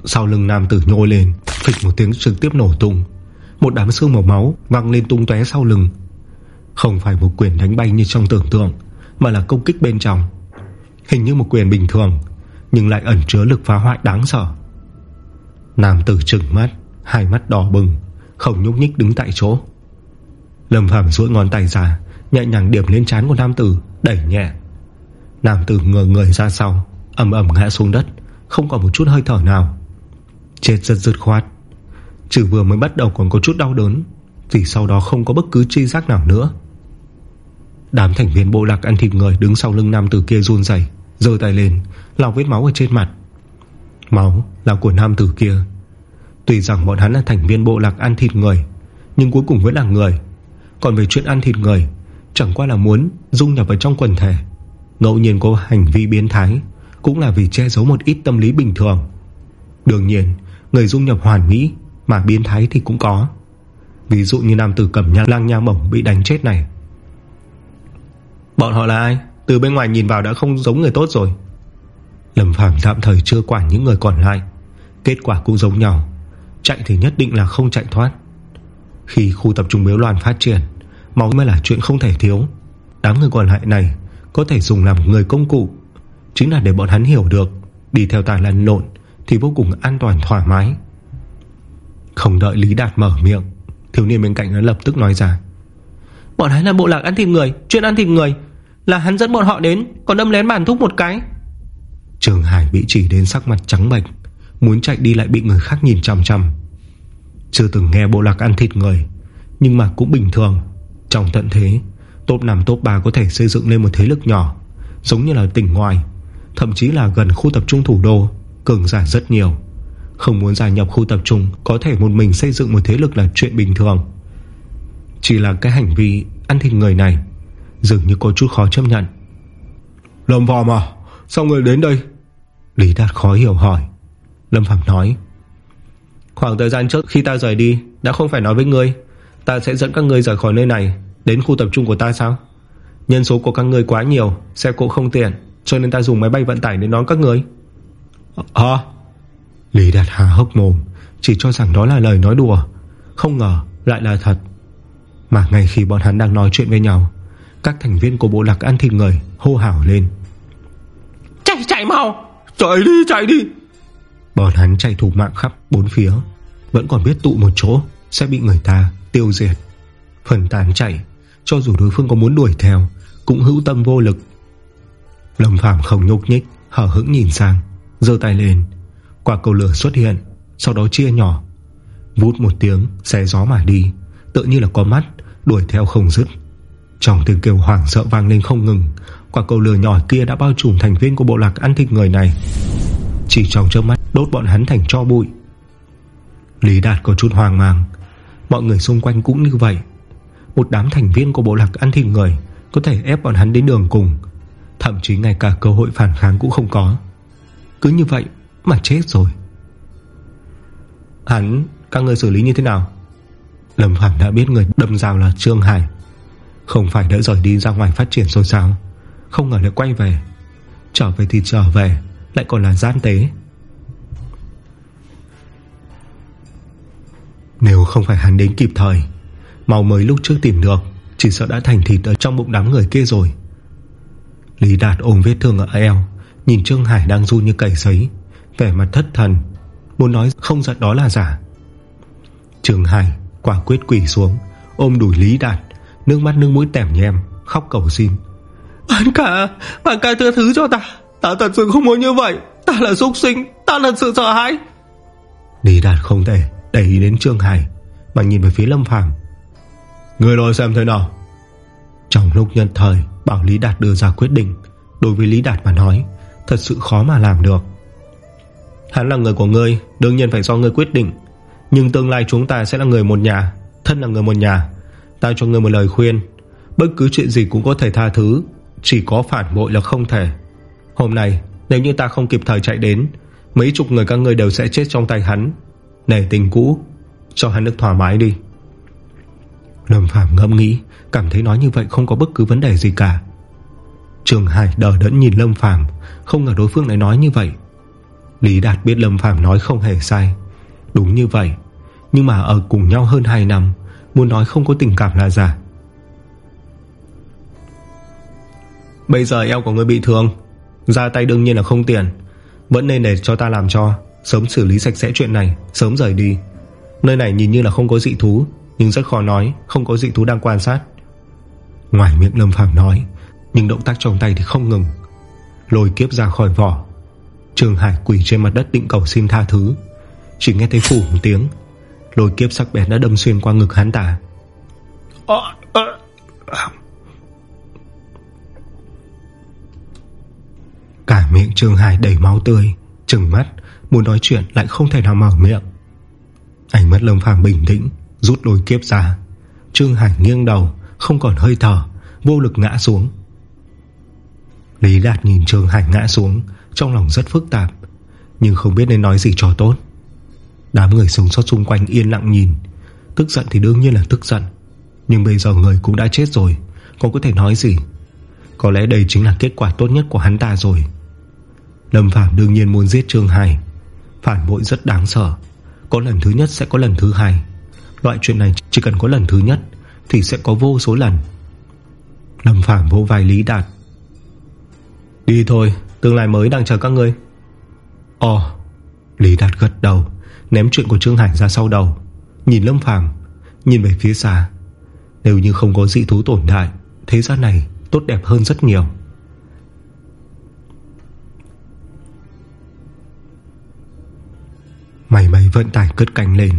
Sau lưng nam tử nhô lên, Phịch một tiếng trực tiếp nổ tung. Một đám xương màu máu văng lên tung tóe sau lưng. Không phải một quyền đánh bay như trong tưởng tượng, Mà là công kích bên trong. Hình như một quyền bình thường, Nhưng lại ẩn chứa lực phá hoại đáng sợ. Nam tử trừng mắt, Hai mắt đỏ bừng, Không nhúc nhích đứng tại chỗ. Lâm Phạm duỗi ngón tay ra, Nhẹ nhàng điểm lên trán của nam tử, Đẩy nhẹ. Nam tử ngờ người ra sau Ẩm ẩm ngã xuống đất, Không còn một chút hơi thở nào. Chết rất dứt khoát Trừ vừa mới bắt đầu còn có chút đau đớn Thì sau đó không có bất cứ chi giác nào nữa. Đám thành viên bộ lạc ăn thịt người Đứng sau lưng nam tử kia run dày Dơ tay lên, lau vết máu ở trên mặt. Máu là của nam tử kia. Tuy rằng bọn hắn là thành viên bộ lạc ăn thịt người, Nhưng cuối cùng vẫn là người. Còn về chuyện ăn thịt người, Chẳng qua là muốn dung nhập vào trong quần thể. Ngẫu nhiên có hành vi biến thái, Cũng là vì che giấu một ít tâm lý bình thường. Đương nhiên Người dung nhập hoàn mỹ Mà biến thái thì cũng có. Ví dụ như nam tử cầm nha lang nha mỏng bị đánh chết này. Bọn họ là ai? Từ bên ngoài nhìn vào đã không giống người tốt rồi. Lâm Phàm tạm thời chưa quản những người còn lại. Kết quả cũng giống nhau. Chạy thì nhất định là không chạy thoát. Khi khu tập trung miếu loạn phát triển, Máu mới là chuyện không thể thiếu. Đám người còn lại này Có thể dùng làm người công cụ. Chính là để bọn hắn hiểu được, Đi theo tài lăn lộn thì vô cùng an toàn, thoải mái. Không đợi Lý Đạt mở miệng, Thiếu niên bên cạnh nó lập tức nói ra. Bọn hắn là bộ lạc ăn thịt người Chuyện ăn thịt người. Là hắn dẫn bọn họ đến, Còn đâm lén bản thúc một cái. Trường Hải bị chỉ đến sắc mặt trắng bệch, Muốn chạy đi lại bị người khác nhìn chằm chằm. Chưa từng nghe bộ lạc ăn thịt người, Nhưng mà cũng bình thường. Trong tận thế, Top 5 top 3 có thể xây dựng lên một thế lực nhỏ, Giống như là tỉnh ngoài, Thậm chí là gần khu tập trung thủ đô. Cường giả rất nhiều. Không muốn gia nhập khu tập trung, Có thể một mình xây dựng một thế lực là chuyện bình thường. Chỉ là cái hành vi Ăn thịt người này, Dường như có chút khó chấp nhận. Lâm Phạm à Sao người đến đây? Lý Đạt khó hiểu hỏi. Lâm Phạm nói, Khoảng thời gian trước khi ta rời đi, Đã không phải nói với ngươi, Ta sẽ dẫn các ngươi rời khỏi nơi này, Đến khu tập trung của ta sao? Nhân số của các ngươi quá nhiều, Xe cộ không tiện, Cho nên ta dùng máy bay vận tải để đón các ngươi. À Lý Đạt Hà hốc mồm Chỉ cho rằng đó là lời nói đùa. Không ngờ lại là thật. Mà ngay khi bọn hắn đang nói chuyện với nhau Các thành viên của bộ lạc ăn thịt người Hô hào lên. Chạy chạy mau! Chạy đi chạy đi! Bọn hắn chạy thủ mạng khắp bốn phía Vẫn còn biết tụ một chỗ Sẽ bị người ta tiêu diệt. Phần tán chạy Cho dù đối phương có muốn đuổi theo Cũng hữu tâm vô lực. Lâm Phàm không nhúc nhích Hở hững nhìn sang Dơ tay lên. Quả cầu lửa xuất hiện, Sau đó chia nhỏ. Vút một tiếng, xé gió mà đi Tự như là có mắt, Đuổi theo không dứt. Trong tiếng kêu hoảng sợ vang lên không ngừng, Quả cầu lửa nhỏ kia đã bao trùm thành viên của bộ lạc ăn thịt người này. Chỉ trong trước mắt, Đốt bọn hắn thành cho bụi. Lý Đạt có chút hoang mang, Mọi người xung quanh cũng như vậy. Một đám thành viên của bộ lạc ăn thịt người Có thể ép bọn hắn đến đường cùng, Thậm chí ngay cả cơ hội phản kháng cũng không có. Cứ như vậy mà chết rồi. Hắn, Các người xử lý như thế nào? Lâm Phạm đã biết người đâm dao là Trương Hải. Không phải đã rời đi ra ngoài phát triển rồi sao? Không ngờ lại quay về. Trở về thì trở về, Lại còn là gian tế. Nếu không phải hắn đến kịp thời Màu mới lúc trước tìm được, Chỉ sợ đã thành thịt ở trong bụng đám người kia rồi. Lý Đạt ôm vết thương ở eo Nhìn Trương Hải đang run như cầy sấy Vẻ mặt thất thần Muốn nói không giận đó là giả. Trương Hải quả quyết quỷ xuống Ôm đuổi Lý Đạt Nước mắt nước mũi tẻm nhem Khóc cầu xin. Bạn cả Bạn cả tha thứ cho ta Ta thật sự không muốn như vậy Ta là súc sinh Ta thật sự sợ hãi. Lý Đạt không thể đẩy ý đến Trương Hải Mà nhìn về phía Lâm Phàm. Người nói xem thế nào? Trong lúc nhân thời Bảo Lý Đạt đưa ra quyết định Đối với Lý Đạt mà nói Thật sự khó mà làm được. Hắn là người của ngươi, Đương nhiên phải do ngươi quyết định. Nhưng tương lai chúng ta sẽ là người một nhà, Thân là người một nhà. Ta cho ngươi một lời khuyên, Bất cứ chuyện gì cũng có thể tha thứ, Chỉ có phản bội là không thể. Hôm nay, nếu như ta không kịp thời chạy đến, Mấy chục người các ngươi đều sẽ chết trong tay hắn. Nể tình cũ, Cho hắn được thoải mái đi. Lâm Phạm ngẫm nghĩ, Cảm thấy nói như vậy không có bất cứ vấn đề gì cả. Trường Hải đờ đẫn nhìn Lâm Phàm. Không ngờ đối phương lại nói như vậy. Lý Đạt biết Lâm Phàm nói không hề sai. Đúng như vậy, Nhưng mà ở cùng nhau hơn 2 năm, Muốn nói không có tình cảm là giả. Bây giờ eo của người bị thương, Ra tay đương nhiên là không tiền Vẫn nên để cho ta làm cho, Sớm xử lý sạch sẽ chuyện này, Sớm rời đi. Nơi này nhìn như là không có dị thú, Nhưng rất khó nói, Không có dị thú đang quan sát. Ngoài miệng Lâm Phàm nói nhưng động tác trong tay thì không ngừng. Lôi kiếp ra khỏi vỏ. Trường Hải quỷ trên mặt đất định cầu xin tha thứ. Chỉ nghe thấy phủ một tiếng. Lôi kiếp sắc bén đã đâm xuyên qua ngực hắn ta. Cả miệng Trường Hải đầy máu tươi Trừng mắt Muốn nói chuyện lại không thể nào mở miệng. Ánh mắt Lâm Phàm bình tĩnh Rút lôi kiếp ra. Trương Hải nghiêng đầu Không còn hơi thở Vô lực ngã xuống Lý Đạt nhìn Trương Hải ngã xuống, Trong lòng rất phức tạp, Nhưng không biết nên nói gì cho tốt. Đám người sống sót xung quanh yên lặng nhìn, Tức giận thì đương nhiên là tức giận, Nhưng bây giờ người cũng đã chết rồi Còn có thể nói gì? Có lẽ đây chính là kết quả tốt nhất của hắn ta rồi. Lâm Phạm đương nhiên muốn giết Trương Hải, Phản bội rất đáng sợ, Có lần thứ nhất sẽ có lần thứ hai, Loại chuyện này chỉ cần có lần thứ nhất Thì sẽ có vô số lần. Lâm Phạm vô vai Lý Đạt Đi thôi, Tương lai mới đang chờ các ngươi. Ồ Lý Đạt gật đầu, Ném chuyện của Trương Hải ra sau đầu. Nhìn Lâm Phàm, Nhìn về phía xa. Nếu như không có dị thú tổn đại Thế gian này tốt đẹp hơn rất nhiều. Mày mày vận tải cất cánh lên,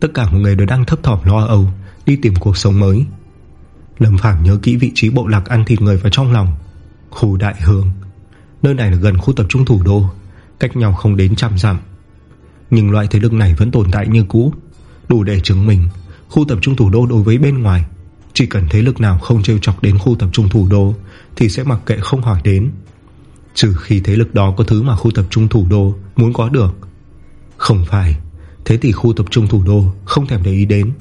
Tất cả mọi người đều đang thấp thỏm lo âu, Đi tìm cuộc sống mới. Lâm Phàm nhớ kỹ vị trí bộ lạc ăn thịt người vào trong lòng. Khu Đại Hương. Nơi này là gần khu tập trung thủ đô, Cách nhau không đến trăm dặm. Nhưng loại thế lực này vẫn tồn tại như cũ, Đủ để chứng minh Khu tập trung thủ đô đối với bên ngoài, Chỉ cần thế lực nào không trêu chọc đến khu tập trung thủ đô Thì sẽ mặc kệ không hỏi đến. Trừ khi thế lực đó có thứ mà khu tập trung thủ đô Muốn có được. Không phải, Thế thì khu tập trung thủ đô không thèm để ý đến.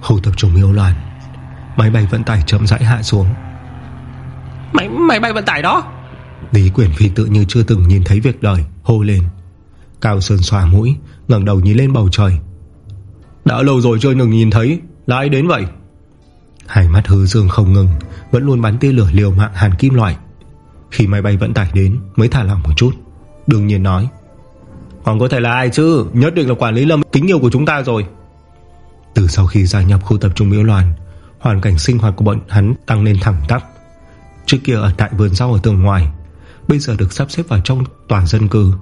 Khu tập trung miêu loạn Máy bay vận tải chậm rãi hạ xuống. Máy, máy bay vận tải đó? Lý Quyển Phi tự như chưa từng nhìn thấy việc đời Hô lên. Cao Sơn xòa mũi ngẩng đầu nhìn lên bầu trời. Đã lâu rồi chưa đừng nhìn thấy Là ai đến vậy? Hai mắt hư dương không ngừng Vẫn luôn bắn tia lửa liều mạng hàn kim loại. Khi máy bay vận tải đến Mới thả lỏng một chút. Đương nhiên nói Còn có thể là ai chứ? Nhất định là quản lý lâm kính yêu của chúng ta rồi. Từ sau khi gia nhập khu tập trung miễu loàn Hoàn cảnh sinh hoạt của bọn hắn tăng lên thẳng tắp. Trước kia ở tại vườn rau ở tường ngoài, Bây giờ được sắp xếp vào trong tòa dân cư.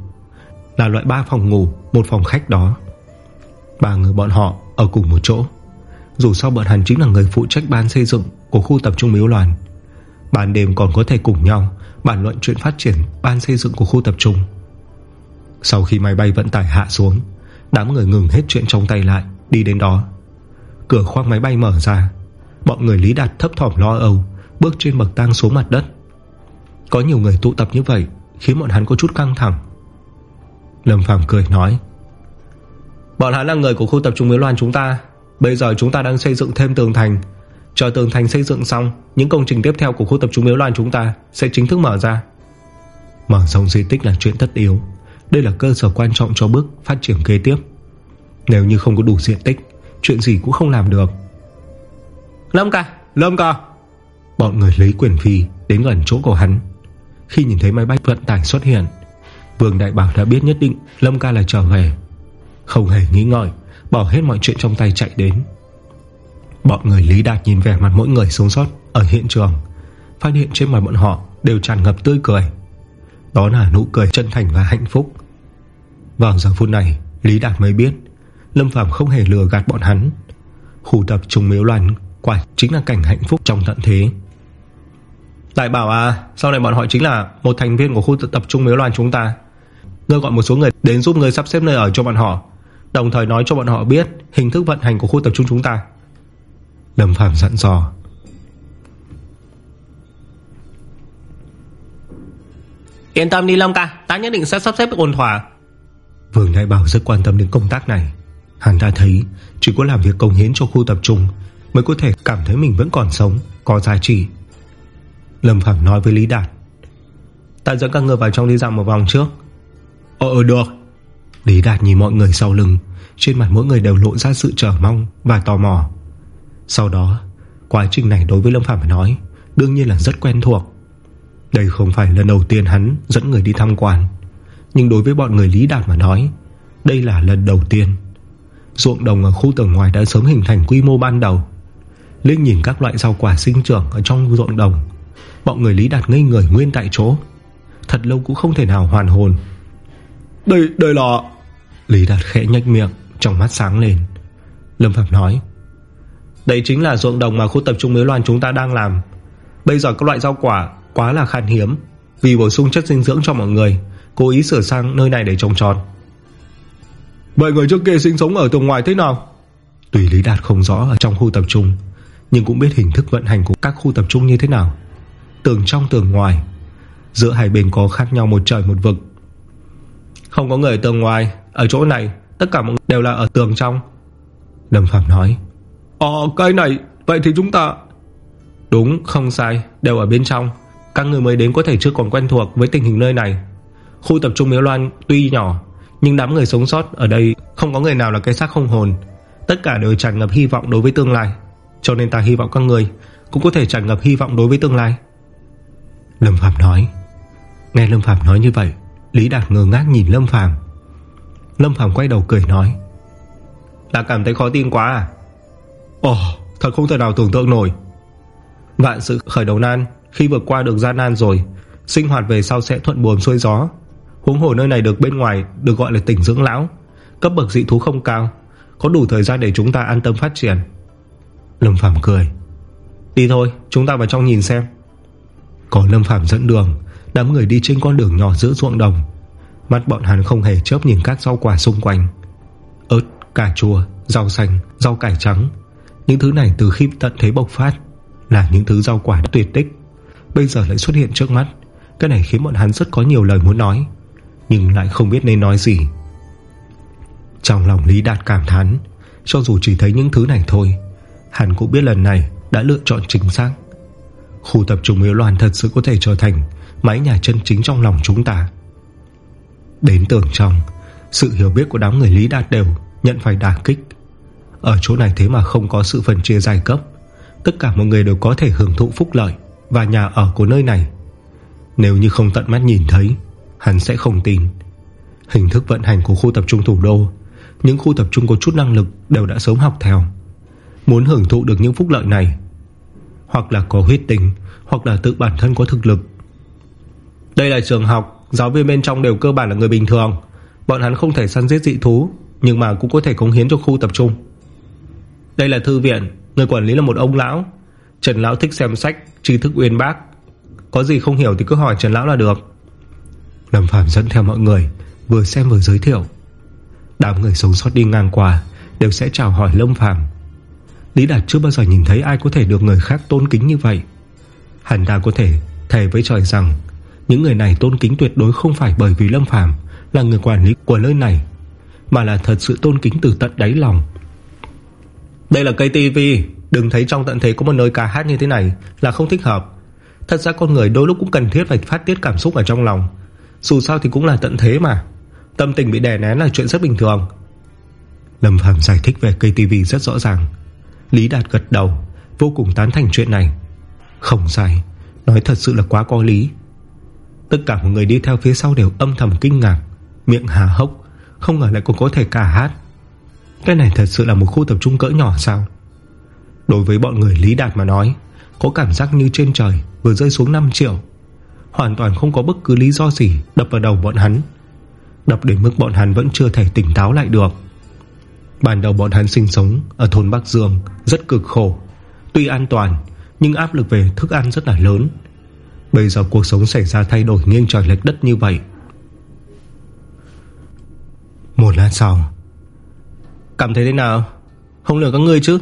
Là loại 3 phòng ngủ, Một phòng khách đó. Ba người bọn họ ở cùng một chỗ. Dù sao bọn hắn chính là người phụ trách ban xây dựng Của khu tập trung miếu loàn. Ban đêm còn có thể cùng nhau Bàn luận chuyện phát triển ban xây dựng của khu tập trung. Sau khi máy bay vận tải hạ xuống, Đám người ngừng hết chuyện trong tay lại, Đi đến đó. Cửa khoang máy bay mở ra. Bọn người Lý Đạt thấp thỏm lo âu, Bước trên bậc tang xuống mặt đất. Có nhiều người tụ tập như vậy, Khiến bọn hắn có chút căng thẳng. Lâm Phàm cười nói, Bọn hắn là người của khu tập trung Miếu Loan chúng ta. Bây giờ chúng ta đang xây dựng thêm tường thành. Chờ tường thành xây dựng xong, Những công trình tiếp theo của khu tập trung Miếu Loan chúng ta Sẽ chính thức mở ra. Mở rộng di tích là chuyện tất yếu. Đây là cơ sở quan trọng cho bước phát triển kế tiếp. Nếu như không có đủ diện tích, Chuyện gì cũng không làm được. Lâm ca, Lâm ca. Bọn người lấy quyền phi đến gần chỗ của hắn. Khi nhìn thấy máy bay vận tải xuất hiện Vương Đại Bảo đã biết nhất định Lâm ca là trở về. Không hề nghĩ ngợi Bỏ hết mọi chuyện trong tay chạy đến. Bọn người Lý Đạt nhìn vẻ mặt mỗi người sống sót Ở hiện trường Phát hiện trên mặt bọn họ đều tràn ngập tươi cười. Đó là nụ cười chân thành và hạnh phúc. Vào giờ phút này Lý Đạt mới biết Lâm Phạm không hề lừa gạt bọn hắn. Khu tập trung miếu loạn Quả chính là cảnh hạnh phúc trong tận thế. Đại bảo à Sau này bọn họ chính là một thành viên của khu tập trung miếu loạn chúng ta. Ngươi gọi một số người đến giúp ngươi sắp xếp nơi ở cho bọn họ Đồng thời nói cho bọn họ biết Hình thức vận hành của khu tập trung chúng ta. Lâm Phạm dặn dò. Yên tâm đi Lâm ca Ta nhất định sẽ sắp xếp ổn thỏa. Vương Đại Bảo rất quan tâm đến công tác này. Hắn ta thấy Chỉ có làm việc công hiến cho khu tập trung Mới có thể cảm thấy mình vẫn còn sống Có giá trị. Lâm Phạm nói với Lý Đạt. Ta dẫn các người vào trong đi dạo một vòng trước? Ờ, ờ được. Lý Đạt nhìn mọi người sau lưng. Trên mặt mỗi người đều lộ ra sự chờ mong Và tò mò. Sau đó Quá trình này đối với Lâm Phạm nói Đương nhiên là rất quen thuộc. Đây không phải lần đầu tiên hắn dẫn người đi tham quan. Nhưng đối với bọn người Lý Đạt mà nói Đây là lần đầu tiên. Ruộng đồng ở khu tầng ngoài đã sớm hình thành quy mô ban đầu Linh nhìn các loại rau quả sinh trưởng Ở trong ruộng đồng. Bọn người Lý Đạt ngây người nguyên tại chỗ. Thật lâu cũng không thể nào hoàn hồn. Đây, đây là Lý Đạt khẽ nhách miệng Trong mắt sáng lên. Lâm Phạm nói Đây chính là ruộng đồng mà khu tập trung miếu loan chúng ta đang làm. Bây giờ các loại rau quả Quá là khan hiếm Vì bổ sung chất dinh dưỡng cho mọi người Cố ý sửa sang nơi này để trồng trọt. Vậy người trước kia sinh sống ở tường ngoài thế nào? Tùy Lý Đạt không rõ ở trong khu tập trung Nhưng cũng biết hình thức vận hành của các khu tập trung như thế nào. Tường trong tường ngoài Giữa hai bên có khác nhau một trời một vực. Không có người ở tường ngoài Ở chỗ này Tất cả mọi người đều là ở tường trong. Lâm Phạm nói Ờ cái này Vậy thì chúng ta Đúng không sai Đều ở bên trong. Các người mới đến có thể chưa còn quen thuộc với tình hình nơi này. Khu tập trung Miếu Loan tuy nhỏ Nhưng đám người sống sót ở đây Không có người nào là cái xác không hồn. Tất cả đều tràn ngập hy vọng đối với tương lai cho nên ta hy vọng các người Cũng có thể tràn ngập hy vọng đối với tương lai. Lâm Phạm nói. Nghe Lâm Phạm nói như vậy, Lý Đạt ngơ ngác nhìn Lâm Phạm Lâm Phạm quay đầu cười nói. Là cảm thấy khó tin quá à. Ồ, thật không thể nào tưởng tượng nổi. Vạn sự khởi đầu nan, Khi vượt qua được gian nan rồi, Sinh hoạt về sau sẽ thuận buồm xuôi gió. Huống hồ nơi này được bên ngoài Được gọi là tỉnh dưỡng lão, Cấp bậc dị thú không cao, Có đủ thời gian để chúng ta an tâm phát triển. Lâm Phạm cười. Đi thôi chúng ta vào trong nhìn xem. Có Lâm Phạm dẫn đường Đám người đi trên con đường nhỏ giữa ruộng đồng. Mắt bọn hắn không hề chớp nhìn các rau quả xung quanh. Ớt, cà chua, rau xanh, rau cải trắng. Những thứ này từ khi tận thế bộc phát Là những thứ rau quả tuyệt tích. Bây giờ lại xuất hiện trước mắt. Cái này khiến bọn hắn rất có nhiều lời muốn nói Nhưng lại không biết nên nói gì. Trong lòng Lý Đạt cảm thán Cho dù chỉ thấy những thứ này thôi Hắn cũng biết lần này Đã lựa chọn chính xác. Khu tập trung yếu loạn thật sự có thể trở thành Mái nhà chân chính trong lòng chúng ta. Đến tưởng trong, Sự hiểu biết của đám người Lý Đạt đều Nhận phải đả kích. Ở chỗ này thế mà không có sự phân chia giai cấp, Tất cả mọi người đều có thể hưởng thụ phúc lợi Và nhà ở của nơi này. Nếu như không tận mắt nhìn thấy, Hắn sẽ không tin. Hình thức vận hành của khu tập trung thủ đô, Những khu tập trung có chút năng lực Đều đã sớm học theo. Muốn hưởng thụ được những phúc lợi này. Hoặc là có huyết tình Hoặc là tự bản thân có thực lực. Đây là trường học, Giáo viên bên trong đều cơ bản là người bình thường. Bọn hắn không thể săn giết dị thú, Nhưng mà cũng có thể cống hiến cho khu tập trung. Đây là thư viện, Người quản lý là một ông lão. Trần Lão thích xem sách, tri thức uyên bác. Có gì không hiểu thì cứ hỏi Trần Lão là được. Lâm Phạm dẫn theo mọi người, Vừa xem vừa giới thiệu. Đám người sống sót đi ngang qua, Đều sẽ chào hỏi Lâm Phạm Lý Đạt chưa bao giờ nhìn thấy ai có thể được người khác tôn kính như vậy. Hẳn ta có thể thề với trời rằng, Những người này tôn kính tuyệt đối không phải bởi vì Lâm Phàm Là người quản lý của nơi này, Mà là thật sự tôn kính từ tận đáy lòng. Đây là cây tivi, Đừng thấy trong tận thế có một nơi ca hát như thế này Là không thích hợp. Thật ra con người đôi lúc cũng cần thiết phải phát tiết cảm xúc ở trong lòng. Dù sao thì cũng là tận thế mà. Tâm tình bị đè nén là chuyện rất bình thường. Lâm Phàm giải thích về cây tivi rất rõ ràng. Lý Đạt gật đầu, Vô cùng tán thành chuyện này. Không sai, Nói thật sự là quá có lý. Tất cả mọi người đi theo phía sau đều âm thầm kinh ngạc, Miệng hà hốc, Không ngờ lại còn có thể cả hát. Cái này thật sự là một khu tập trung cỡ nhỏ sao? Đối với bọn người Lý Đạt mà nói, Có cảm giác như trên trời Vừa rơi xuống 5 triệu. Hoàn toàn không có bất cứ lý do gì Đập vào đầu bọn hắn. Đập đến mức bọn hắn vẫn chưa thể tỉnh táo lại được. Ban đầu bọn hắn sinh sống Ở thôn Bắc Dương, rất cực khổ. Tuy an toàn, Nhưng áp lực về thức ăn rất là lớn. Bây giờ cuộc sống xảy ra thay đổi nghiêng trời lệch đất như vậy. Một lát sau, Cảm thấy thế nào? Không lừa các ngươi chứ?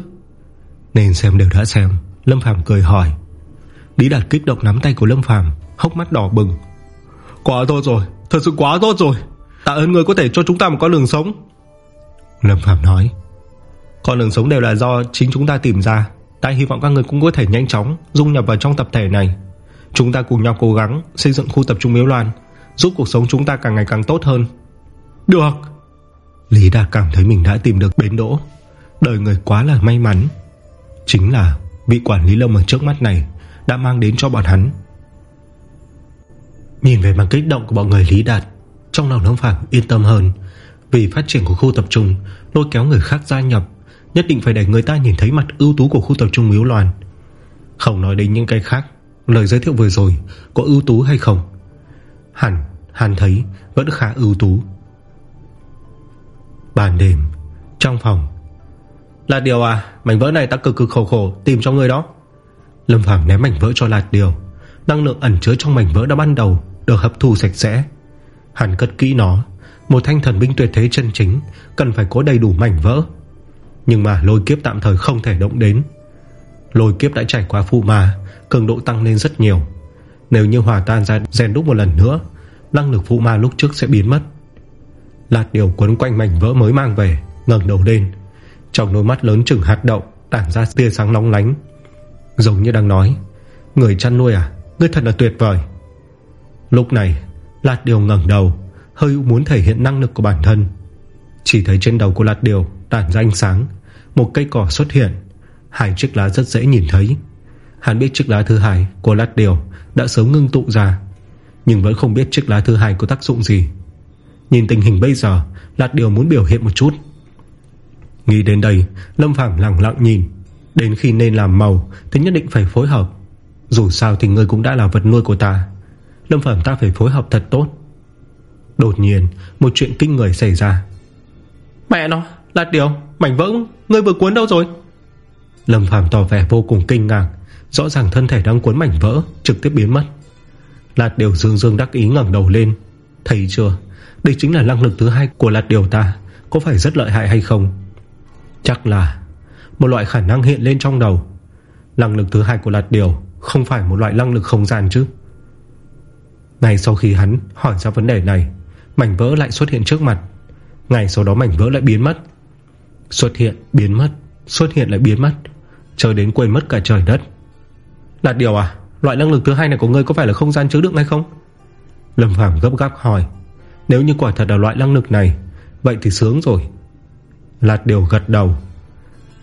Nên xem đều đã xem, Lâm Phàm cười hỏi. Lý Đạt kích động nắm tay của Lâm Phàm, Hốc mắt đỏ bừng. Quá tốt rồi, Thật sự quá tốt rồi. Tạ ơn người có thể cho chúng ta một con đường sống. Lâm Phạm nói. Con đường sống đều là do chính chúng ta tìm ra. Ta hy vọng các người cũng có thể nhanh chóng Dung nhập vào trong tập thể này. Chúng ta cùng nhau cố gắng xây dựng khu tập trung miếu loan, Giúp cuộc sống chúng ta càng ngày càng tốt hơn. Được. Lý Đạt cảm thấy mình đã tìm được bến đỗ. Đời người quá là may mắn. Chính là vị quản lý lâm ở trước mắt này Đã mang đến cho bọn hắn. Nhìn về mặt kích động của bọn người Lý Đạt, Trong lòng Lâm Phạm yên tâm hơn vì phát triển của khu tập trung Lôi kéo người khác gia nhập Nhất định phải để người ta nhìn thấy mặt ưu tú của khu tập trung Miếu Loan Không nói đến những cái khác Lời giới thiệu vừa rồi Có ưu tú hay không? Hẳn, hẳn thấy vẫn khá ưu tú. Bàn đêm Trong phòng. Lạt điều à Mảnh vỡ này ta cực cực khổ khổ tìm cho người đó. Lâm Phàm ném mảnh vỡ cho Lạt điều. Năng lượng ẩn chứa trong mảnh vỡ đã ban đầu Được hấp thu sạch sẽ. Hắn cất kỹ nó một thanh thần binh tuyệt thế chân chính, Cần phải có đầy đủ mảnh vỡ. Nhưng mà lôi kiếp tạm thời không thể động đến. Lôi kiếp đã trải qua phụ ma, Cường độ tăng lên rất nhiều. Nếu như hòa tan ra rèn đúc một lần nữa, Năng lực phụ ma lúc trước sẽ biến mất. Lạt điều quấn quanh mảnh vỡ mới mang về, ngẩng đầu lên. Trong đôi mắt lớn chừng hạt đậu, Tản ra tia sáng nóng lánh. Giống như đang nói, Người chăn nuôi à? Ngươi thật là tuyệt vời. Lúc này, Lạt điều ngẩng đầu Hơi muốn thể hiện năng lực của bản thân. Chỉ thấy trên đầu của lạt điều Tản ra ánh sáng, Một cây cỏ xuất hiện. Hai chiếc lá rất dễ nhìn thấy. Hắn biết chiếc lá thứ hai của lạt điều Đã sớm ngưng tụ ra, Nhưng vẫn không biết chiếc lá thứ hai có tác dụng gì. Nhìn tình hình bây giờ, Lạt điều muốn biểu hiện một chút. Nghĩ đến đây, Lâm Phạm lặng lặng nhìn. Đến khi nên làm màu, Thì nhất định phải phối hợp. Dù sao thì người cũng đã là vật nuôi của ta. Lâm Phạm ta phải phối hợp thật tốt. Đột nhiên một chuyện kinh người xảy ra. Mẹ nó Lạt điều Mảnh vỡ Ngươi vừa cuốn đâu rồi? Lâm Phàm tỏ vẻ vô cùng kinh ngạc Rõ ràng thân thể đang cuốn mảnh vỡ Trực tiếp biến mất. Lạt điều dương dương đắc ý ngẩng đầu lên. Thấy chưa Đây chính là năng lực thứ hai của lạt điều ta Có phải rất lợi hại hay không? Chắc là Một loại khả năng hiện lên trong đầu. Năng lực thứ hai của lạt điều Không phải một loại năng lực không gian chứ. Ngay sau khi hắn hỏi ra vấn đề này Mảnh vỡ lại xuất hiện trước mặt. Ngày sau đó mảnh vỡ lại biến mất. Xuất hiện, biến mất Xuất hiện lại biến mất. Chờ đến quên mất cả trời đất. Lạt điều à? Loại năng lực thứ hai này của ngươi có phải là không gian chứa đựng hay không? Lâm Phàm gấp gáp hỏi. Nếu như quả thật là loại năng lực này Vậy thì sướng rồi. Lạt điều gật đầu.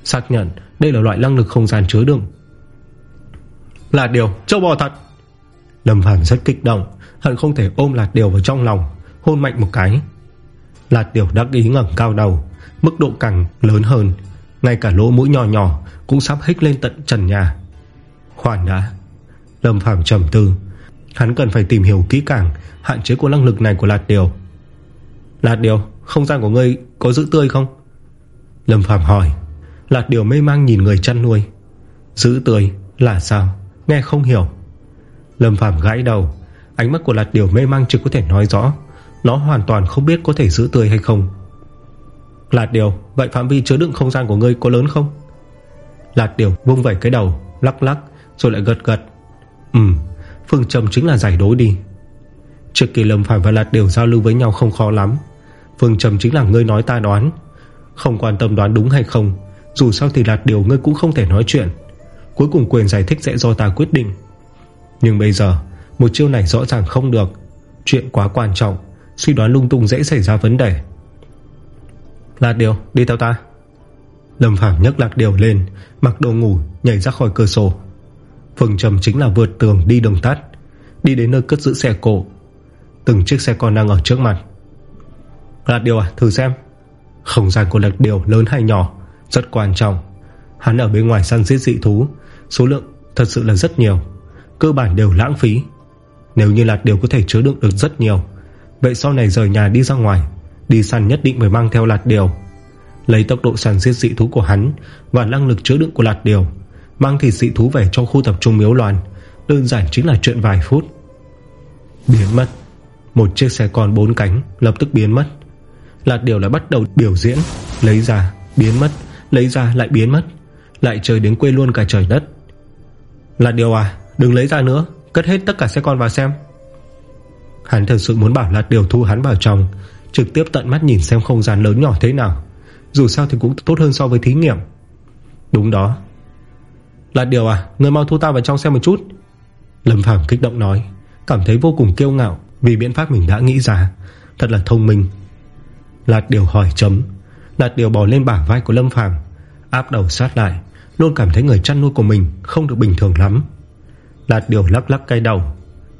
Xác nhận đây là loại năng lực không gian chứa đựng. Lạt điều châu bò thật. Lâm Phàm rất kích động Hận không thể ôm lạt điều vào trong lòng. Hôn mạnh một cái. Lạt điều đắc ý ngẩng cao đầu, Mức độ càng lớn hơn. Ngay cả lỗ mũi nhỏ nhỏ Cũng sắp hích lên tận trần nhà. Khoan đã, Lâm Phàm trầm tư. Hắn cần phải tìm hiểu kỹ càng Hạn chế của năng lực này của Lạt Điều Lạt Điều Không gian của ngươi có giữ tươi không? Lâm Phàm hỏi. Lạt Điều mê mang nhìn người chăn nuôi. Giữ tươi là sao? Nghe không hiểu. Lâm Phàm gãi đầu. Ánh mắt của Lạt Điều mê mang chưa có thể nói rõ. Nó hoàn toàn không biết có thể giữ tươi hay không. Lạt Điều, Vậy phạm vi chứa đựng không gian của ngươi có lớn không? Lạt Điều vung vẩy cái đầu, Lắc lắc, rồi lại gật gật. Ừ Phương Trầm chính là giải đối đi. Trước kỳ Lâm Phàm và Lạt Điều giao lưu với nhau không khó lắm. Phương Trầm chính là ngươi nói ta đoán. Không quan tâm đoán đúng hay không, Dù sao thì Lạt Điều ngươi cũng không thể nói chuyện. Cuối cùng quyền giải thích sẽ do ta quyết định. Nhưng bây giờ, Một chiêu này rõ ràng không được. Chuyện quá quan trọng. Suy đoán lung tung dễ xảy ra vấn đề. Lạc Điều, đi theo ta. Lâm Phàm nhấc Lạc Điều lên, Mặc đồ ngủ, nhảy ra khỏi cửa sổ. Phương Trầm chính là vượt tường đi đường tắt, Đi đến nơi cất giữ xe cổ Từng chiếc xe con đang ở trước mặt. Lạc điều à thử xem. Không gian của lạc điều lớn hay nhỏ, Rất quan trọng. Hắn ở bên ngoài săn giết dị thú, Số lượng thật sự là rất nhiều. Cơ bản đều lãng phí. Nếu như lạc điều có thể chứa đựng được rất nhiều Vậy sau này rời nhà đi ra ngoài Đi săn nhất định phải mang theo lạt điều. Lấy tốc độ sàn giết dị thú của hắn Và năng lực chứa đựng của lạt điều Mang thịt dị thú về trong khu tập trung miếu loạn. Đơn giản chính là chuyện vài phút. Biến mất. Một chiếc xe con bốn cánh lập tức biến mất. Lạt điều lại bắt đầu biểu diễn Lấy ra, biến mất Lấy ra lại biến mất Lại chơi đến quê luôn cả trời đất. Lạt điều à, đừng lấy ra nữa Cất hết tất cả xe con vào xem. Hắn thật sự muốn bảo Lạt điều thu hắn vào trong, Trực tiếp tận mắt nhìn xem không gian lớn nhỏ thế nào. Dù sao thì cũng tốt hơn so với thí nghiệm. Đúng đó. Là điều à Người mau thu ta vào trong xem một chút. Lâm Phàm kích động nói, Cảm thấy vô cùng kiêu ngạo Vì biện pháp mình đã nghĩ ra. Thật là thông minh. Lạt điều hỏi chấm. Lạt điều bò lên bả vai của Lâm Phàm, Áp đầu sát lại, Luôn cảm thấy người chăn nuôi của mình không được bình thường lắm. Lạt điều lắc lắc cay đầu,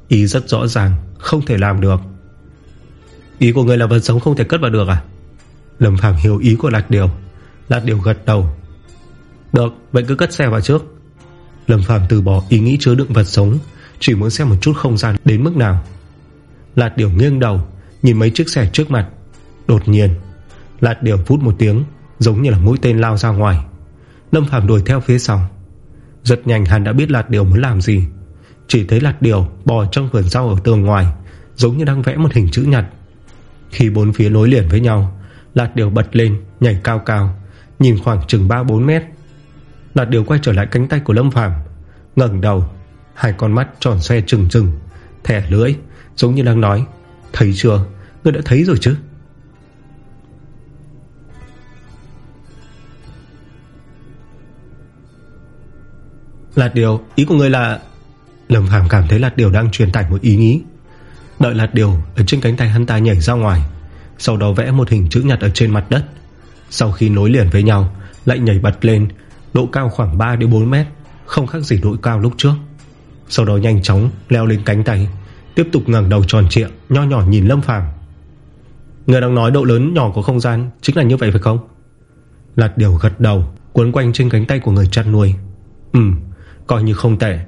Ý rất rõ ràng. Không thể làm được. Ý của người là vật sống không thể cất vào được à? Lâm Phàm hiểu ý của Lạt điều. Lạt điều gật đầu. Được, vậy cứ cất xe vào trước. Lâm Phàm từ bỏ ý nghĩ chứa đựng vật sống, Chỉ muốn xem một chút không gian đến mức nào. Lạt điều nghiêng đầu, Nhìn mấy chiếc xe trước mặt. Đột nhiên Lạt điều phút một tiếng, Giống như là mũi tên lao ra ngoài. Lâm Phàm đuổi theo phía sau. Rất nhanh hắn đã biết Lạt điều muốn làm gì. Chỉ thấy Lạt điều bò trong vườn rau ở tường ngoài, Giống như đang vẽ một hình chữ nhật. Khi bốn phía nối liền với nhau, Lạt điều bật lên, Nhảy cao cao, Nhìn khoảng chừng 3-4 mét. Lạt điều quay trở lại cánh tay của Lâm Phàm, ngẩng đầu, Hai con mắt tròn xe trừng trừng, Thẻ lưỡi, giống như đang nói, Thấy chưa? Ngươi đã thấy rồi chứ? Lạt điều, Ý của ngươi là Lâm Phàm cảm thấy Lạt điều đang truyền tải một ý nghĩ. Đợi Lạt điều, Ở trên cánh tay hắn ta nhảy ra ngoài, Sau đó vẽ một hình chữ nhật ở trên mặt đất. Sau khi nối liền với nhau, Lại nhảy bật lên, Độ cao khoảng 3-4 mét, Không khác gì độ cao lúc trước. Sau đó nhanh chóng leo lên cánh tay, Tiếp tục ngẩng đầu tròn trịa, Nho nhỏ nhìn Lâm Phàm. Người đang nói độ lớn nhỏ của không gian Chính là như vậy phải không? Lạt điều gật đầu Cuốn quanh trên cánh tay của người chăn nuôi. Ừ coi như không tệ.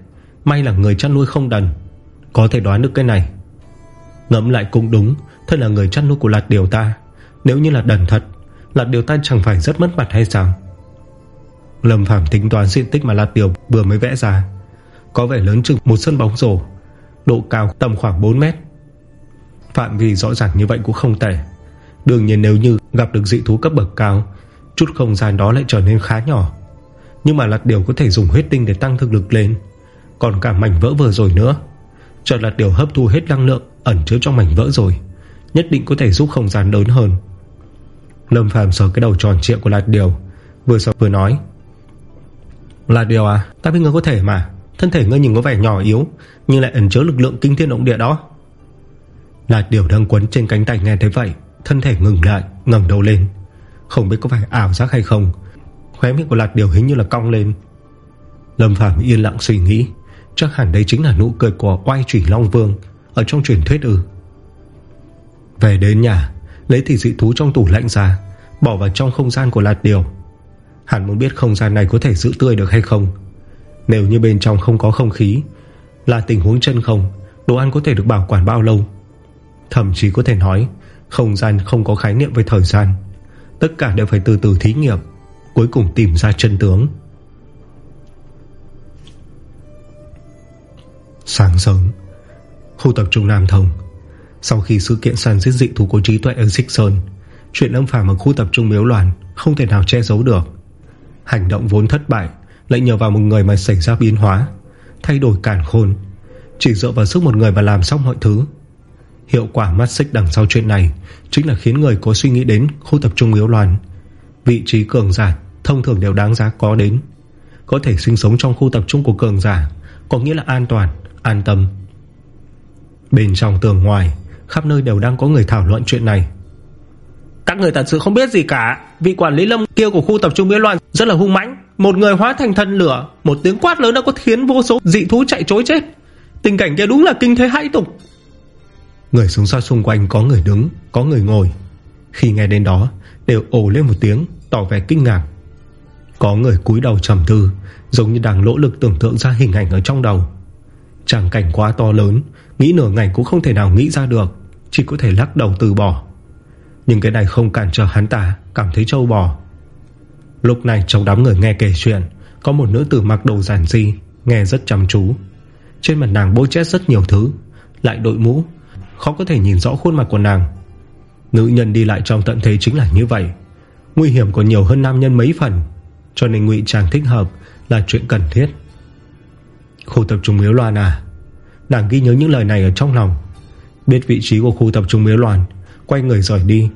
May là người chăn nuôi không đần. Có thể đoán được cái này. Ngẫm lại cũng đúng, thật là người chăn nuôi của lạt điều ta. Nếu như là đần thật Lạt điều ta chẳng phải rất mất mặt hay sao? Lâm Phàm tính toán diện tích mà Lạt Điều vừa mới vẽ ra. Có vẻ lớn chừng một sân bóng rổ, Độ cao tầm khoảng 4 mét. Phạm vi rõ ràng như vậy cũng không tệ. Đương nhiên nếu như gặp được dị thú cấp bậc cao, Chút không gian đó lại trở nên khá nhỏ. Nhưng mà Lạt Điều có thể dùng huyết tinh để tăng thực lực lên. Còn cả mảnh vỡ vừa rồi nữa. Cho Lạt Điều hấp thu hết năng lượng Ẩn chứa trong mảnh vỡ rồi, Nhất định có thể giúp không gian lớn hơn. Lâm Phàm sờ cái đầu tròn trịa của Lạt Điều, Vừa sờ vừa nói, lạt điều à Ta biết ngươi có thể mà. Thân thể ngươi nhìn có vẻ nhỏ yếu, Nhưng lại ẩn chứa lực lượng kinh thiên động địa đó. Lạt điều đang quấn trên cánh tay nghe thấy vậy, Thân thể ngừng lại, ngẩng đầu lên. Không biết có phải ảo giác hay không, Khóe miệng của Lạt Điều hình như là cong lên. Lâm Phàm yên lặng suy nghĩ. Chắc hẳn đây chính là nụ cười của oai trùy Long Vương, Ở trong truyền thuyết ư. Về đến nhà, Lấy thịt dị thú trong tủ lạnh ra, Bỏ vào trong không gian của Lạt Điều. Hẳn muốn biết không gian này có thể giữ tươi được hay không. Nếu như bên trong không có không khí, Là tình huống chân không, Đồ ăn có thể được bảo quản bao lâu? Thậm chí có thể nói, Không gian không có khái niệm về thời gian. Tất cả đều phải từ từ thí nghiệm, Cuối cùng tìm ra chân tướng. Sáng sớm. Khu tập trung Nam Thông. Sau khi sự kiện săn giết dị thú của trí tuệ ở Xích Sơn, Chuyện âm phàm ở khu tập trung miếu loạn Không thể nào che giấu được. Hành động vốn thất bại Lại nhờ vào một người mà xảy ra biến hóa, Thay đổi cản khôn, Chỉ dựa vào sức một người mà làm xong mọi thứ. Hiệu quả mắt xích đằng sau chuyện này Chính là khiến người có suy nghĩ đến Khu tập trung miếu loạn. Vị trí cường giả thông thường đều đáng giá có đến. Có thể sinh sống trong khu tập trung của cường giả Có nghĩa là an toàn. An tâm. Bên trong tường ngoài Khắp nơi đều đang có người thảo luận chuyện này. Các người thật sự không biết gì cả. Vị quản lý lâm kia của khu tập trung miễn loạn Rất là hung mãnh. Một người hóa thành thân lửa Một tiếng quát lớn đã có khiến vô số dị thú chạy trối chết. Tình cảnh kia đúng là kinh thế hãi tục. Người sống sót xung quanh có người đứng Có người ngồi. Khi nghe đến đó đều ồ lên một tiếng Tỏ vẻ kinh ngạc. Có người cúi đầu trầm tư Giống như đang lỗ lực tưởng tượng ra hình ảnh ở trong đầu Chẳng cảnh quá to lớn, Nghĩ nửa ngày cũng không thể nào nghĩ ra được, Chỉ có thể lắc đầu từ bỏ. Nhưng cái này không cản trở hắn ta, Cảm thấy trâu bò. Lúc này trong đám người nghe kể chuyện, Có một nữ tử mặc đồ giản di Nghe rất chăm chú. Trên mặt nàng bôi chét rất nhiều thứ, Lại đội mũ, Khó có thể nhìn rõ khuôn mặt của nàng. Nữ nhân đi lại trong tận thế chính là như vậy. Nguy hiểm còn nhiều hơn nam nhân mấy phần, Cho nên ngụy trang thích hợp Là chuyện cần thiết. Khu tập trung miếu loạn à? Nàng ghi nhớ những lời này ở trong lòng. Biết vị trí của khu tập trung miếu loạn Quay người rời đi.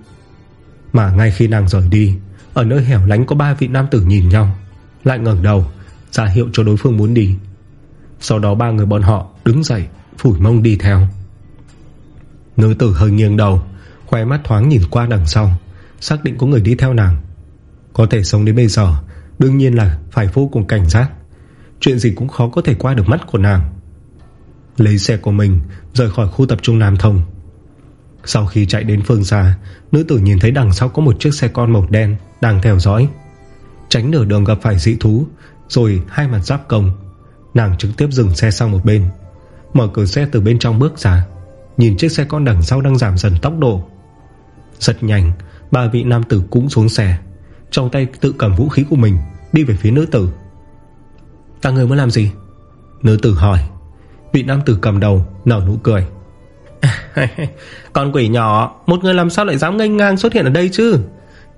Mà ngay khi nàng rời đi, Ở nơi hẻo lánh có ba vị nam tử nhìn nhau, Lại ngẩng đầu, ra hiệu cho đối phương muốn đi. Sau đó ba người bọn họ đứng dậy, Phủi mông đi theo. Nữ tử hơi nghiêng đầu, Khoe mắt thoáng nhìn qua đằng sau, Xác định có người đi theo nàng. Có thể sống đến bây giờ, Đương nhiên là phải vô cùng cảnh giác. Chuyện gì cũng khó có thể qua được mắt của nàng. Lấy xe của mình, Rời khỏi khu tập trung Nam Thông. Sau khi chạy đến phương xa, Nữ tử nhìn thấy đằng sau có một chiếc xe con màu đen Đang theo dõi. Tránh nửa đường gặp phải dị thú, Rồi hai mặt giáp công. Nàng trực tiếp dừng xe sang một bên. Mở cửa xe từ bên trong bước ra, Nhìn chiếc xe con đằng sau đang giảm dần tốc độ. Rất nhanh, Ba vị nam tử cũng xuống xe. Trong tay tự cầm vũ khí của mình, Đi về phía nữ tử các người muốn làm gì? Nữ tử hỏi. Vị nam tử cầm đầu nở nụ cười. Con quỷ nhỏ Một người làm sao lại dám ngây ngang xuất hiện ở đây chứ?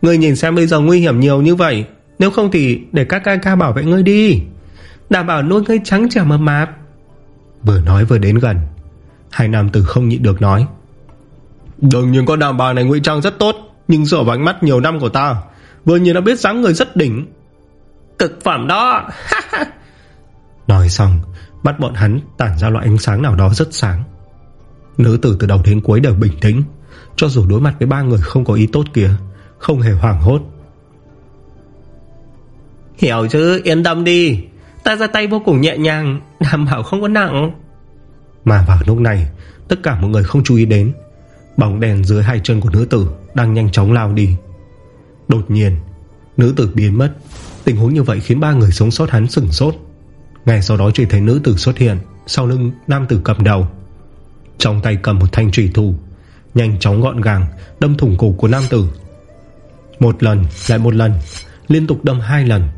Người nhìn xem bây giờ nguy hiểm nhiều như vậy Nếu không thì để các ca ca bảo vệ ngươi đi. Đảm bảo nuôi ngươi trắng trẻo mập mạp. Vừa nói vừa đến gần Hai nam tử không nhịn được nói. Đừng nhìn con đàn bà này ngụy trang rất tốt Nhưng dựa vào ánh mắt nhiều năm của ta Vừa nhìn đã biết dáng người rất đỉnh. Cực phẩm đó Nói xong Mắt bọn hắn tản ra loại ánh sáng nào đó rất sáng. Nữ tử từ đầu đến cuối đều bình tĩnh Cho dù đối mặt với ba người không có ý tốt kia Không hề hoảng hốt. Hiểu chứ yên tâm đi. Ta ra tay vô cùng nhẹ nhàng Đảm bảo không có nặng. Mà vào lúc này Tất cả mọi người không chú ý đến. Bóng đèn dưới hai chân của nữ tử Đang nhanh chóng lao đi. Đột nhiên Nữ tử biến mất. Tình huống như vậy khiến ba người sống sót hắn sửng sốt ngay sau đó chỉ thấy nữ tử xuất hiện, Sau lưng nam tử cầm đầu. Trong tay cầm một thanh trùy thủ, Nhanh chóng gọn gàng Đâm thủng cổ của nam tử. Một lần, lại một lần, Liên tục đâm hai lần.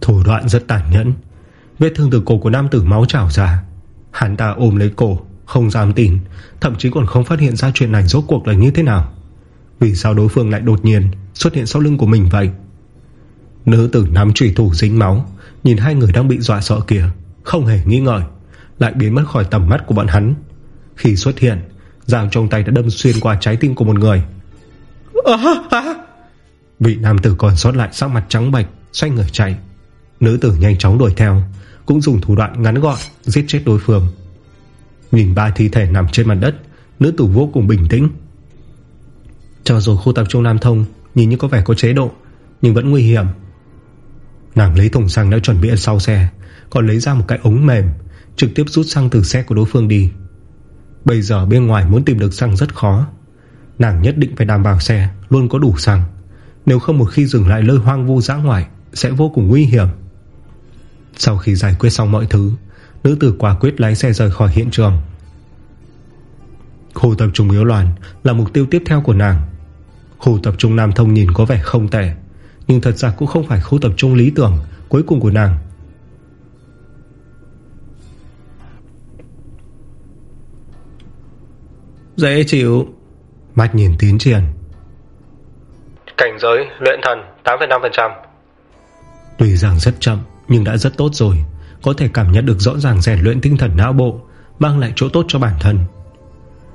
Thủ đoạn rất tàn nhẫn, Vết thương từ cổ của nam tử máu trào ra. Hắn ta ôm lấy cổ, Không dám tin, Thậm chí còn không phát hiện ra chuyện này rốt cuộc là như thế nào vì sao đối phương lại đột nhiên Xuất hiện sau lưng của mình vậy? Nữ tử nắm trùy thủ dính máu Nhìn hai người đang bị dọa sợ kìa Không hề nghi ngờ Lại biến mất khỏi tầm mắt của bọn hắn. Khi xuất hiện Dao trong tay đã đâm xuyên qua trái tim của một người. À. Vị nam tử còn sót lại sắc mặt trắng bạch Xoay người chạy. Nữ tử nhanh chóng đuổi theo Cũng dùng thủ đoạn ngắn gọn giết chết đối phương. Nhìn ba thi thể nằm trên mặt đất Nữ tử vô cùng bình tĩnh cho dù khu tập trung Nam Thông Nhìn như có vẻ có chế độ, Nhưng vẫn nguy hiểm. Nàng lấy thùng xăng đã chuẩn bị ở sau xe, Còn lấy ra một cái ống mềm, Trực tiếp rút xăng từ xe của đối phương đi. Bây giờ bên ngoài muốn tìm được xăng rất khó. Nàng nhất định phải đảm bảo xe Luôn có đủ xăng. Nếu không một khi dừng lại lơi hoang vu dã ngoại, Sẽ vô cùng nguy hiểm. Sau khi giải quyết xong mọi thứ, Nữ tử quả quyết lái xe rời khỏi hiện trường. Khu tập trung yếu loạn Là mục tiêu tiếp theo của nàng. Khu tập trung Nam Thông nhìn có vẻ không tệ Nhưng thật ra cũng không phải khu tập trung lý tưởng Cuối cùng của nàng. Dễ chịu. Mắt nhìn tiến triển. Cảnh giới luyện thần 8,5% Tuy rằng rất chậm Nhưng đã rất tốt rồi. Có thể cảm nhận được rõ ràng rèn luyện tinh thần não bộ Mang lại chỗ tốt cho bản thân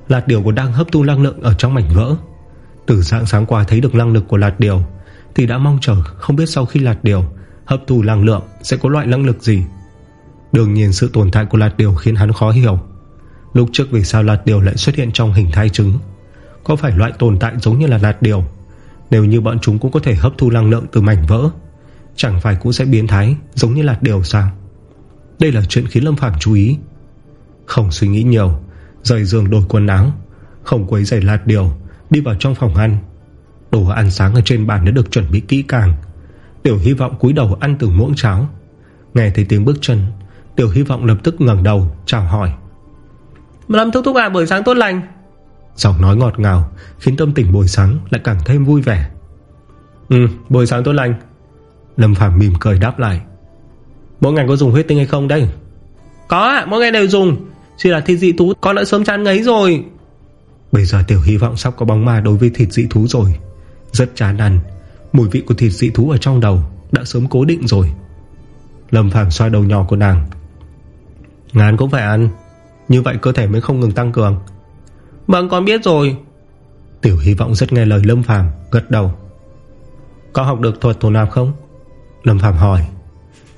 Lạt điều còn đang hấp thu năng lượng Ở trong mảnh vỡ. Từ sáng sáng qua thấy được năng lực của lạt điều Thì đã mong chờ không biết sau khi lạt điều Hấp thu năng lượng sẽ có loại năng lực gì. Đương nhiên sự tồn tại của lạt điều Khiến hắn khó hiểu. Lúc trước vì sao lạt điều lại xuất hiện trong hình thai trứng? Có phải loại tồn tại giống như là lạt điều Nếu như bọn chúng cũng có thể hấp thu năng lượng từ mảnh vỡ, Chẳng phải cũng sẽ biến thái Giống như lạt điều sao? Đây là chuyện khiến Lâm Phàm chú ý. Không suy nghĩ nhiều Rời giường đổi quần áo Không quấy giày lạt điều Đi vào trong phòng ăn. Đồ ăn sáng ở trên bàn đã được chuẩn bị kỹ càng. Tiểu hy vọng cúi đầu ăn từ muỗng cháo. Nghe thấy tiếng bước chân Tiểu hy vọng lập tức ngẩng đầu chào hỏi. Lâm thúc thúc à buổi sáng tốt lành. Giọng nói ngọt ngào Khiến tâm tình buổi sáng lại càng thêm vui vẻ. Ừ buổi sáng tốt lành. Lâm Phàm mỉm cười đáp lại. Mỗi ngày có dùng huyết tinh hay không đây? Có ạ mỗi ngày đều dùng Chỉ là thịt dị thú con đã sớm chán ngấy rồi. Bây giờ tiểu hy vọng sắp có bóng ma đối với thịt dị thú rồi. Rất chán ăn. Mùi vị của thịt dị thú ở trong đầu Đã sớm cố định rồi. Lâm Phàm xoa đầu nhỏ của nàng. Ngán cũng phải ăn. Như vậy cơ thể mới không ngừng tăng cường. Vâng con biết rồi. Tiểu hy vọng rất nghe lời Lâm Phàm Gật đầu. Có học được thuật thổ nạp không? Lâm Phàm hỏi.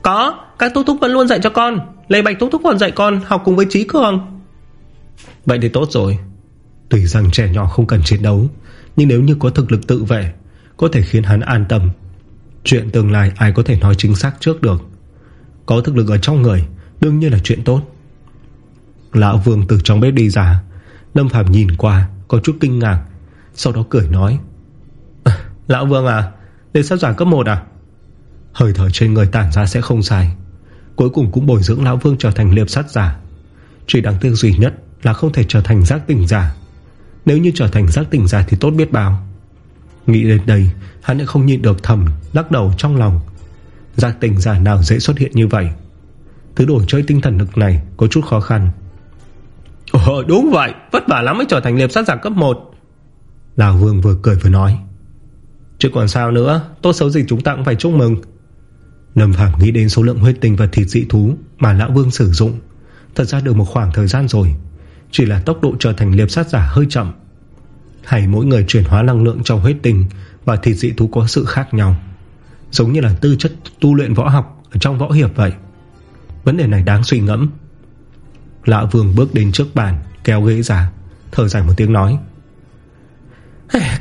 Có các thúc thúc vẫn luôn dạy cho con Lê Bạch thúc thúc còn dạy con học cùng với Trí Cường. Vậy thì tốt rồi. Tuy rằng trẻ nhỏ không cần chiến đấu Nhưng nếu như có thực lực tự vệ Có thể khiến hắn an tâm. Chuyện tương lai ai có thể nói chính xác trước được. Có thực lực ở trong người Đương nhiên là chuyện tốt. Lão Vương từ trong bếp đi ra Lâm Phạm nhìn qua Có chút kinh ngạc Sau đó cười nói à, Lão Vương à Để sát giả cấp 1 à? Hơi thở trên người tản ra sẽ không sai. Cuối cùng cũng bồi dưỡng Lão Vương trở thành liệp sát giả. Chỉ đáng tiếc duy nhất Là không thể trở thành giác tỉnh giả. Nếu như trở thành giác tỉnh giả thì tốt biết bao. Nghĩ đến đây Hắn lại không nhịn được thầm Lắc đầu trong lòng. Giác tỉnh giả nào dễ xuất hiện như vậy? Thứ đổi chơi tinh thần lực này Có chút khó khăn. Ồ đúng vậy Vất vả lắm mới trở thành liệp sát giả cấp 1 Lào Vương vừa cười vừa nói. Chứ còn sao nữa Tốt xấu gì chúng ta cũng phải chúc mừng Lâm Phạm nghĩ đến số lượng huyết tinh và thịt dị thú Mà Lão Vương sử dụng. Thật ra được một khoảng thời gian rồi, Chỉ là tốc độ trở thành liệp sát giả hơi chậm. Hay mỗi người chuyển hóa năng lượng trong huyết tinh Và thịt dị thú có sự khác nhau, Giống như là tư chất tu luyện võ học Ở trong võ hiệp vậy. Vấn đề này đáng suy ngẫm. Lão Vương bước đến trước bàn, Kéo ghế ra, Thở dài một tiếng nói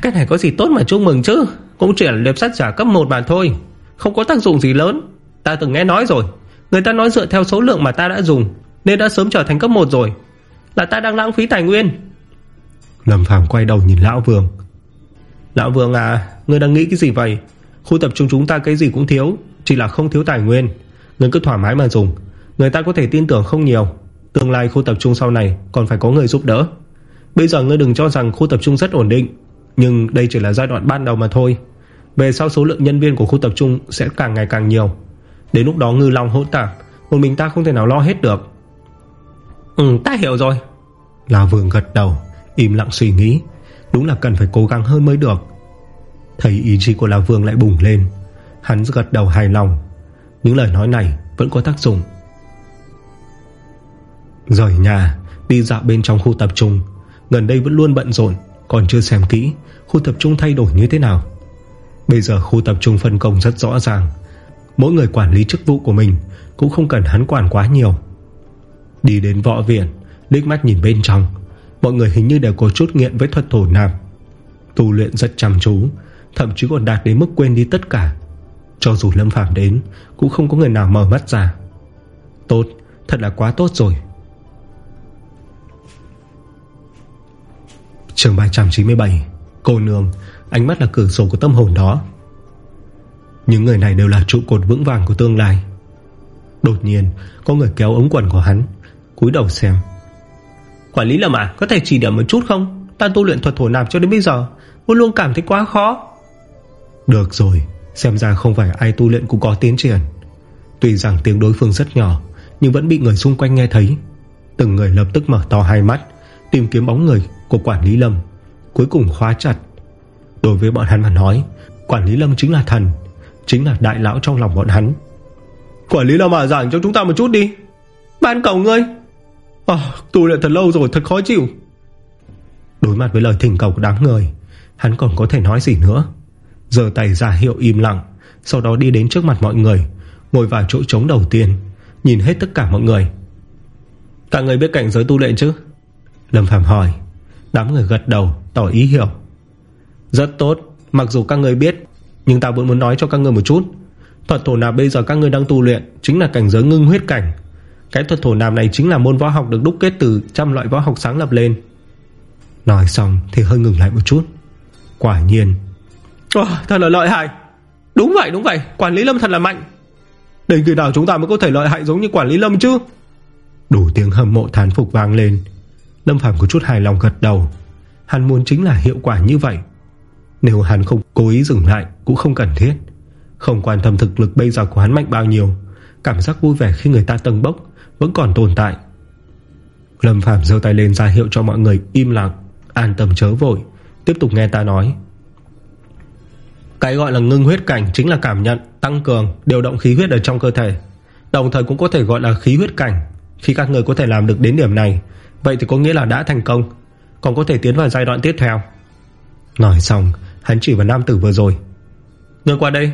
Cái này có gì tốt mà chúc mừng chứ? Cũng chỉ là liệp sát giả cấp 1 bàn thôi. Không có tác dụng gì lớn. Ta từng nghe nói rồi. Người ta nói dựa theo số lượng mà ta đã dùng Nên đã sớm trở thành cấp 1 rồi. Là ta đang lãng phí tài nguyên. Lâm Phàm quay đầu nhìn Lão Vương. Lão Vương à Ngươi đang nghĩ cái gì vậy? Khu tập trung chúng ta cái gì cũng thiếu Chỉ là không thiếu tài nguyên. Ngươi cứ thoải mái mà dùng. Người ta có thể tin tưởng không nhiều. Tương lai khu tập trung sau này còn phải có người giúp đỡ. Bây giờ ngươi đừng cho rằng khu tập trung rất ổn định Nhưng đây chỉ là giai đoạn ban đầu mà thôi về sau số lượng nhân viên của khu tập trung Sẽ càng ngày càng nhiều. Đến lúc đó ngư long hỗn tạp Một mình ta không thể nào lo hết được. Ừ ta hiểu rồi. La Vương gật đầu, Im lặng suy nghĩ. Đúng là cần phải cố gắng hơn mới được. Thấy ý chí của Lào Vương lại bùng lên, Hắn gật đầu hài lòng. Những lời nói này vẫn có tác dụng. Rời nhà, Đi dạo bên trong khu tập trung. Gần đây vẫn luôn bận rộn, Còn chưa xem kỹ, Khu tập trung thay đổi như thế nào. Bây giờ khu tập trung phân công rất rõ ràng. Mỗi người quản lý chức vụ của mình Cũng không cần hắn quản quá nhiều. Đi đến võ viện Đích mắt nhìn bên trong Mọi người hình như đều có chút nghiện với thuật thổ nam Tu luyện rất chăm chú Thậm chí còn đạt đến mức quên đi tất cả. Cho dù Lâm Phàm đến Cũng không có người nào mở mắt ra. Tốt, thật là quá tốt rồi. Trường 397 Cô nương. Ánh mắt là cửa sổ của tâm hồn đó. Những người này đều là trụ cột vững vàng của tương lai. Đột nhiên, Có người kéo ống quần của hắn, cúi đầu xem. Quản lý Lâm à Có thể chỉ điểm một chút không? Ta tu luyện thuật thổ nạp cho đến bây giờ, Luôn luôn cảm thấy quá khó. Được rồi, Xem ra không phải ai tu luyện cũng có tiến triển. Tuy rằng tiếng đối phương rất nhỏ, Nhưng vẫn bị người xung quanh nghe thấy. Từng người lập tức mở to hai mắt, Tìm kiếm bóng người của quản lý Lâm, Cuối cùng khóa chặt. Đối với bọn hắn mà nói Quản lý Lâm chính là thần Chính là đại lão trong lòng bọn hắn. Quản lý Lâm à giảng cho chúng ta một chút đi. Ban cầu ngươi. À, Tu luyện thật lâu rồi thật khó chịu. Đối mặt với lời thỉnh cầu của đám người Hắn còn có thể nói gì nữa. Giờ tay ra hiệu im lặng Sau đó đi đến trước mặt mọi người Ngồi vào chỗ trống đầu tiên Nhìn hết tất cả mọi người. Các người biết cảnh giới tu lệ chứ? Lâm Phạm hỏi. Đám người gật đầu tỏ ý hiểu. Rất tốt Mặc dù các người biết Nhưng ta vẫn muốn nói cho các người một chút. Thuật thổ nạp bây giờ các người đang tu luyện Chính là cảnh giới ngưng huyết cảnh. Cái thuật thổ nạp này chính là môn võ học được đúc kết từ Trăm loại võ học sáng lập lên. Nói xong thì hơi ngừng lại một chút. Quả nhiên. Oh, Thật là lợi hại. Đúng vậy đúng vậy. Quản lý Lâm thật là mạnh. Đến khi nào chúng ta mới có thể lợi hại giống như quản lý Lâm chứ? Đủ tiếng hâm mộ thán phục vang lên. Lâm Phàm có chút hài lòng gật đầu. Hắn muốn chính là hiệu quả như vậy. Nếu hắn không cố ý dừng lại Cũng không cần thiết. Không quan tâm thực lực bây giờ của hắn mạnh bao nhiêu Cảm giác vui vẻ khi người ta tầng bốc Vẫn còn tồn tại. Lâm Phàm giơ tay lên ra hiệu cho mọi người im lặng An tâm chớ vội Tiếp tục nghe ta nói. Cái gọi là ngưng huyết cảnh Chính là cảm nhận, tăng cường, điều động khí huyết ở trong cơ thể. Đồng thời cũng có thể gọi là khí huyết cảnh. Khi các người có thể làm được đến điểm này Vậy thì có nghĩa là đã thành công Còn có thể tiến vào giai đoạn tiếp theo. Nói xong Hắn chỉ vào nam tử vừa rồi. Người qua đây.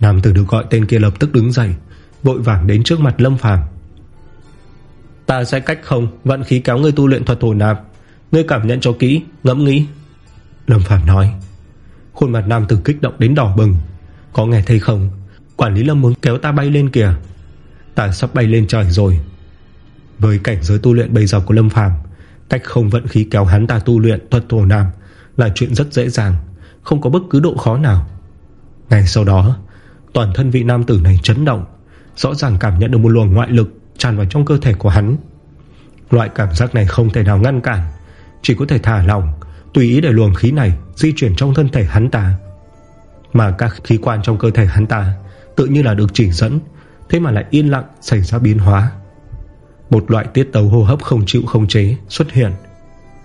Nam tử được gọi tên kia lập tức đứng dậy Vội vàng đến trước mặt Lâm Phàm. Ta sẽ cách không Vận khí kéo người tu luyện thuật thổ nạp. Ngươi cảm nhận cho kỹ, ngẫm nghĩ. Lâm Phàm nói. Khuôn mặt nam tử kích động đến đỏ bừng. Có nghe thấy không? Quản lý Lâm muốn kéo ta bay lên kìa. Ta sắp bay lên trời rồi. Với cảnh giới tu luyện bây giờ của Lâm Phàm Cách không vận khí kéo hắn ta tu luyện thuật thổ nam Là chuyện rất dễ dàng không có bất cứ độ khó nào. Ngay sau đó Toàn thân vị nam tử này chấn động Rõ ràng cảm nhận được một luồng ngoại lực Tràn vào trong cơ thể của hắn. Loại cảm giác này không thể nào ngăn cản Chỉ có thể thả lòng Tùy ý để luồng khí này di chuyển trong thân thể hắn ta. Mà các khí quan trong cơ thể hắn ta Tự như là được chỉ dẫn Thế mà lại yên lặng xảy ra biến hóa. Một loại tiết tấu hô hấp không chịu không chế Xuất hiện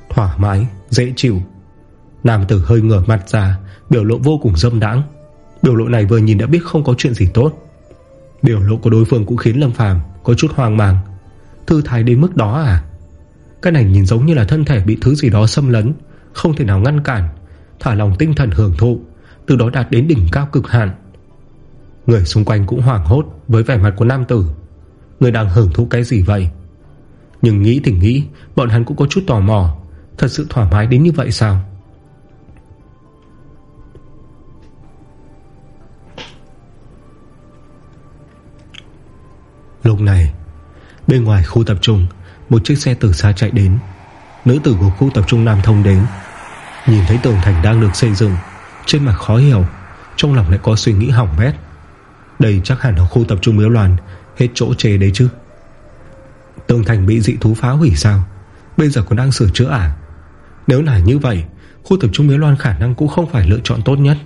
Thoải mái, dễ chịu. Nam tử hơi ngửa mặt ra, Biểu lộ vô cùng dâm đãng. Biểu lộ này vừa nhìn đã biết không có chuyện gì tốt. Biểu lộ của đối phương cũng khiến Lâm Phàm Có chút hoang mang. Thư thái đến mức đó à? Cái này nhìn giống như là thân thể bị thứ gì đó xâm lấn, Không thể nào ngăn cản, Thả lòng tinh thần hưởng thụ, Từ đó đạt đến đỉnh cao cực hạn. Người xung quanh cũng hoảng hốt Với vẻ mặt của nam tử. Người đang hưởng thụ cái gì vậy? Nhưng nghĩ thì nghĩ, Bọn hắn cũng có chút tò mò. Thật sự thoải mái đến như vậy sao? Lúc này, Bên ngoài khu tập trung, Một chiếc xe từ xa chạy đến. Nữ tử của khu tập trung Nam Thông đến, Nhìn thấy tường thành đang được xây dựng, Trên mặt khó hiểu, Trong lòng lại có suy nghĩ hỏng bét. Đây chắc hẳn là khu tập trung miếu loạn Hết chỗ chê đấy chứ. Tường thành bị dị thú phá hủy sao? Bây giờ còn đang sửa chữa à? Nếu là như vậy, Khu tập trung Miếu Loan khả năng cũng không phải lựa chọn tốt nhất.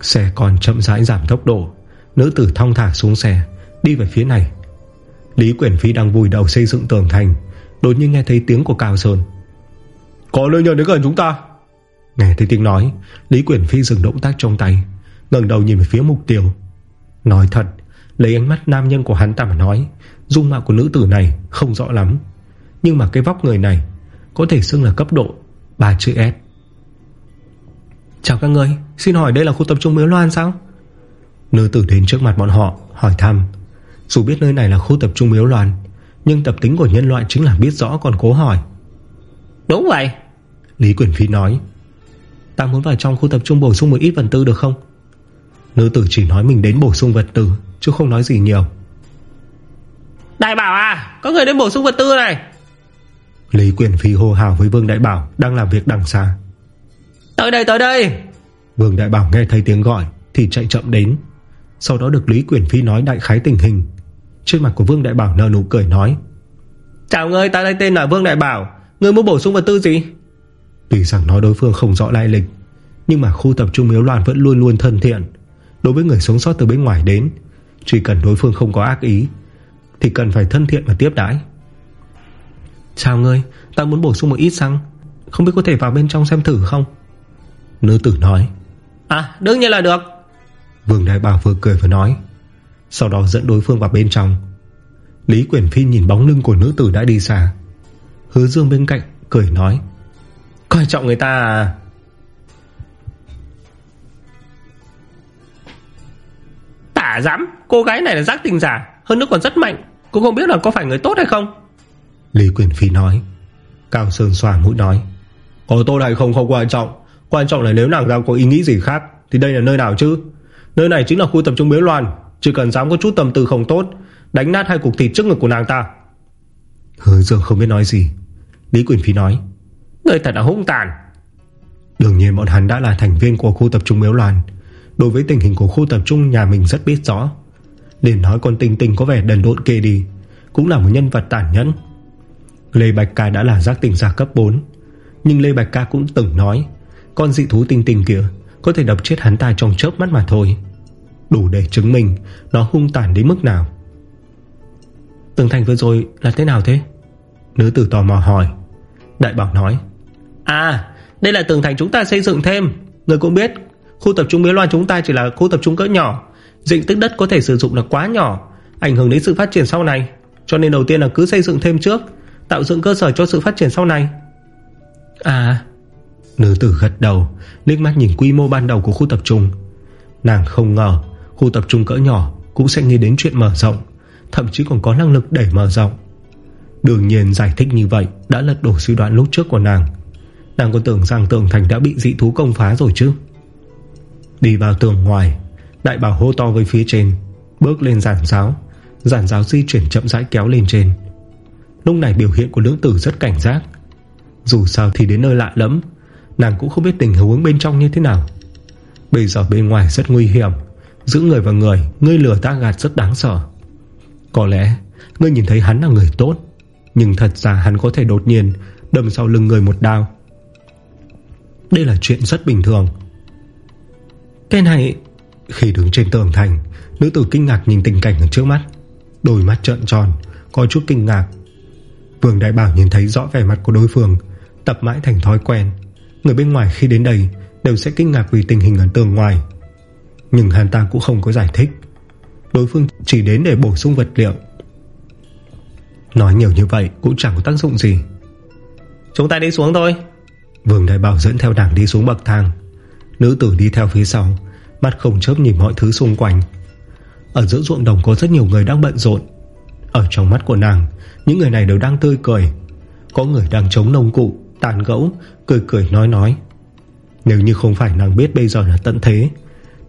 Xe còn chậm rãi giảm tốc độ. Nữ tử thong thả xuống xe Đi về phía này. Lý Quyển Phi đang vùi đầu xây dựng tường thành Đột nhiên nghe thấy tiếng của Cao Sơn. Có nơi nhân đến gần chúng ta. Nghe thấy tiếng nói Lý Quyển Phi dừng động tác trong tay ngẩng đầu nhìn về phía mục tiêu. Nói thật Lấy ánh mắt nam nhân của hắn ta mà nói Dung mạo của nữ tử này không rõ lắm. Nhưng mà cái vóc người này Có thể xưng là cấp độ 3 chữ S. Chào các người Xin hỏi đây là khu tập trung Miếu Loan sao? Nữ tử đến trước mặt bọn họ Hỏi thăm Dù biết nơi này là khu tập trung Miếu Loan Nhưng tập tính của nhân loại chính là biết rõ còn cố hỏi. Đúng vậy. Lý Quyển Phi nói Ta muốn vào trong khu tập trung bổ sung một ít vật tư được không? Nữ tử chỉ nói mình đến bổ sung vật tư Chứ không nói gì nhiều. Đại bảo à Có người đến bổ sung vật tư này. Lý Quyển Phi hô hào với Vương Đại Bảo Đang làm việc đằng xa. Tới đây tới đây. Vương Đại Bảo nghe thấy tiếng gọi Thì chạy chậm đến. Sau đó được Lý Quyển Phi nói đại khái tình hình Trên mặt của Vương Đại Bảo nở nụ cười nói Chào ngươi ta đây tên là Vương Đại Bảo. Ngươi muốn bổ sung vật tư gì? Tuy rằng nói đối phương không rõ lai lịch Nhưng mà khu tập trung miếu loạn vẫn luôn luôn thân thiện. Đối với người sống sót từ bên ngoài đến Chỉ cần đối phương không có ác ý Thì cần phải thân thiện và tiếp đãi. Chào ngươi Ta muốn bổ sung một ít xăng. Không biết có thể vào bên trong xem thử không? Nữ tử nói À đương nhiên là được. Vương Đại Bảo vừa cười vừa nói Sau đó dẫn đối phương vào bên trong. Lý Quyển Phi nhìn bóng lưng của nữ tử đã đi xa. Hứa Dương bên cạnh Cười nói Coi trọng người ta à? Tả dám Cô gái này là giác tình giả Hơn nữa còn rất mạnh Cô không biết là có phải người tốt hay không? Lý Quyển Phi nói. Cao Sơn xòa mũi nói Có tốt hay không không quan trọng. Quan trọng là nếu nàng ta có ý nghĩ gì khác Thì đây là nơi nào chứ? Nơi này chính là khu tập trung miếu loan Chỉ cần dám có chút tầm từ không tốt Đánh nát hai cục thịt trước ngực của nàng ta. Hứa Dương không biết nói gì. Lý Quyển Phi nói Người thật là hung tàn. Đương nhiên bọn hắn đã là thành viên của khu tập trung miếu loan. Đối với tình hình của khu tập trung nhà mình rất biết rõ. Liền nói con tình tình có vẻ đần độn kê đi Cũng là một nhân vật tàn nhẫn. Lê Bạch Ca đã là giác tình giả cấp 4 Nhưng Lê Bạch Ca cũng từng nói Con dị thú tinh tinh kia Có thể đập chết hắn ta trong chớp mắt mà thôi Đủ để chứng minh Nó hung tàn đến mức nào. Tường thành vừa rồi là thế nào thế? Nữ tử tò mò hỏi. Đại bảo nói À đây là tường thành chúng ta xây dựng thêm. Người cũng biết Khu tập trung Miếu Loan chúng ta chỉ là khu tập trung cỡ nhỏ. Diện tích đất có thể sử dụng là quá nhỏ Ảnh hưởng đến sự phát triển sau này. Cho nên đầu tiên là cứ xây dựng thêm trước Tạo dựng cơ sở cho sự phát triển sau này. À. Nữ tử gật đầu Liếc mắt nhìn quy mô ban đầu của khu tập trung. Nàng không ngờ Khu tập trung cỡ nhỏ cũng sẽ nghĩ đến chuyện mở rộng, Thậm chí còn có năng lực để mở rộng. Đương nhiên giải thích như vậy Đã lật đổ suy đoán lúc trước của nàng. Nàng còn tưởng rằng tường thành đã bị dị thú công phá rồi chứ? Đi vào tường ngoài, Đại bảo hô to với phía trên, Bước lên giản giáo. Giản giáo di chuyển chậm rãi kéo lên trên. Lúc này biểu hiện của nữ tử rất cảnh giác. Dù sao thì đến nơi lạ lắm Nàng cũng không biết tình huống bên trong như thế nào. Bây giờ bên ngoài rất nguy hiểm giữa người và người, Ngươi lừa ta gạt rất đáng sợ. Có lẽ, ngươi nhìn thấy hắn là người tốt, Nhưng thật ra hắn có thể đột nhiên Đâm sau lưng người một đao. Đây là chuyện rất bình thường. Cái này, Khi đứng trên tường thành, Nữ tử kinh ngạc nhìn tình cảnh ở trước mắt. Đôi mắt trợn tròn, Có chút kinh ngạc. Vương Đại Bảo nhìn thấy rõ vẻ mặt của đối phương, Tập mãi thành thói quen. Người bên ngoài khi đến đây Đều sẽ kinh ngạc vì tình hình ở tường ngoài. Nhưng hắn ta cũng không có giải thích. Đối phương chỉ đến để bổ sung vật liệu. Nói nhiều như vậy Cũng chẳng có tác dụng gì. Chúng ta đi xuống thôi. Vương Đại Bảo dẫn theo đảng đi xuống bậc thang. Nữ tử đi theo phía sau Mắt không chớp nhìn mọi thứ xung quanh. Ở giữa ruộng đồng có rất nhiều người đang bận rộn. Ở trong mắt của nàng Những người này đều đang tươi cười. Có người đang chống nông cụ Tàn gẫu Cười cười nói nói. Nếu như không phải nàng biết bây giờ là tận thế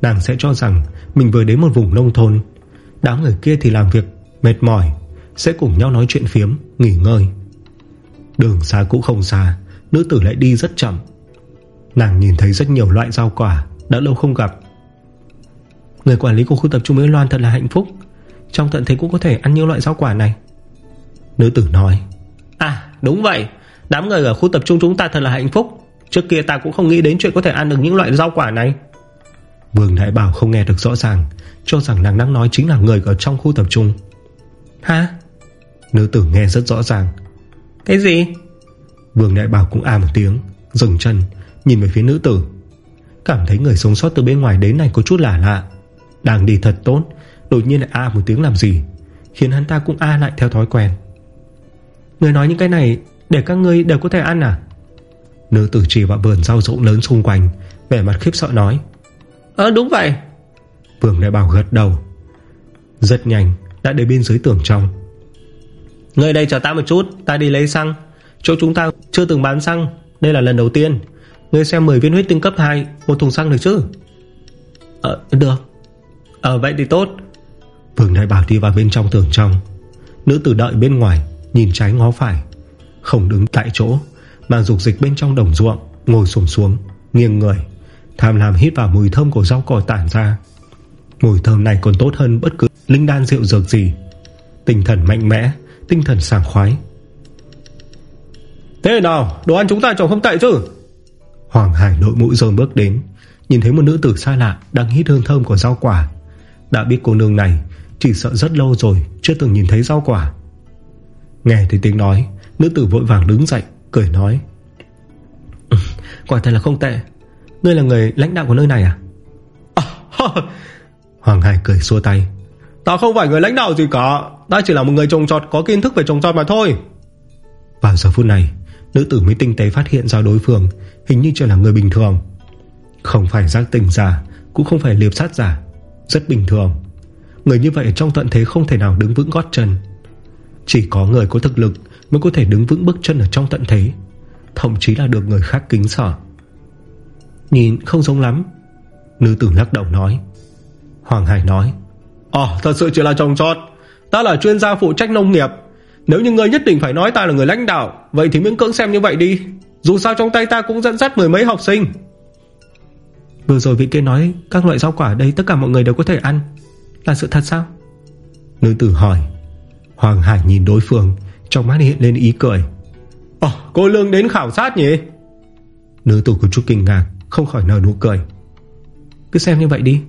Nàng sẽ cho rằng Mình vừa đến một vùng nông thôn. Đám người kia thì làm việc, mệt mỏi, Sẽ cùng nhau nói chuyện phiếm, Nghỉ ngơi. Đường xa cũng không xa, Nữ tử lại đi rất chậm. Nàng nhìn thấy rất nhiều loại rau quả Đã lâu không gặp. Người quản lý của khu tập trung Mỹ Loan thật là hạnh phúc. Trong tận thế cũng có thể ăn nhiều loại rau quả này. Nữ tử nói À đúng vậy. Đám người ở khu tập trung chúng ta thật là hạnh phúc. Trước kia ta cũng không nghĩ đến chuyện có thể ăn được những loại rau quả này. Vương Đại Bảo không nghe được rõ ràng Cho rằng nàng đang nói chính là người ở trong khu tập trung. Hả? Nữ tử nghe rất rõ ràng. Cái gì? Vương Đại Bảo cũng à một tiếng Dừng chân Nhìn về phía nữ tử. Cảm thấy người sống sót từ bên ngoài đến này có chút lạ lạ. Đang đi thật tốt Đột nhiên lại a một tiếng làm gì Khiến hắn ta cũng a lại theo thói quen. Người nói những cái này Để các ngươi đều có thể ăn à? Nữ tử chỉ vào vườn rau rụng lớn xung quanh Vẻ mặt khiếp sợ nói Ờ đúng vậy. Vương Đại Bảo gật đầu. Rất nhanh đã đến bên dưới tường trong. Người đây chờ ta một chút Ta đi lấy xăng. Chỗ chúng ta chưa từng bán xăng Đây là lần đầu tiên. Ngươi xem 10 viên huyết tinh cấp 2 Một thùng xăng được chứ? Ờ được. Ờ vậy thì tốt. Vương Đại Bảo đi vào bên trong tường trong. Nữ tử đợi bên ngoài Nhìn trái ngó phải. Không đứng tại chỗ Mà dục dịch bên trong đồng ruộng Ngồi sùng xuống, xuống Nghiêng người Tham lam hít vào mùi thơm của rau cỏ tản ra. Mùi thơm này còn tốt hơn bất cứ linh đan rượu dược gì. Tinh thần mạnh mẽ Tinh thần sảng khoái. Thế nào? Đồ ăn chúng ta trồng không tệ chứ? Hoàng Hải đội mũi rơm bước đến. Nhìn thấy một nữ tử xa lạ Đang hít hương thơm của rau quả. Đã biết cô nương này Chỉ sợ rất lâu rồi Chưa từng nhìn thấy rau quả. Nghe thấy tiếng nói Nữ tử vội vàng đứng dậy Cười nói. Quả thật là không tệ Ngươi là người lãnh đạo của nơi này à, à Hoàng Hải cười xua tay. Ta không phải người lãnh đạo gì cả. Ta chỉ là một người trồng trọt có kiến thức về trồng trọt mà thôi. Vào giờ phút này Nữ tử mới tinh tế phát hiện ra đối phương Hình như chưa là người bình thường. Không phải giác tình giả Cũng không phải liệp sát giả. Rất bình thường. Người như vậy trong tận thế không thể nào đứng vững gót chân. Chỉ có người có thực lực Mới có thể đứng vững bước chân ở trong tận thế. Thậm chí là được người khác kính sợ Nhìn không giống lắm. Nữ tử lắc đầu nói. Hoàng Hải nói. Ồ ờ, thật sự chỉ là trồng trọt Ta là chuyên gia phụ trách nông nghiệp. Nếu như ngươi nhất định phải nói ta là người lãnh đạo Vậy thì miễn cưỡng xem như vậy đi. Dù sao trong tay ta cũng dẫn dắt mười mấy học sinh. Vừa rồi vị kia nói Các loại rau quả ở đây tất cả mọi người đều có thể ăn. Là sự thật sao? Nữ tử hỏi. Hoàng Hải nhìn đối phương Trong mắt hiện lên ý cười. Ồ cô Lương đến khảo sát nhỉ? Nữ tử có chút kinh ngạc không khỏi nở nụ cười. Cứ xem như vậy đi.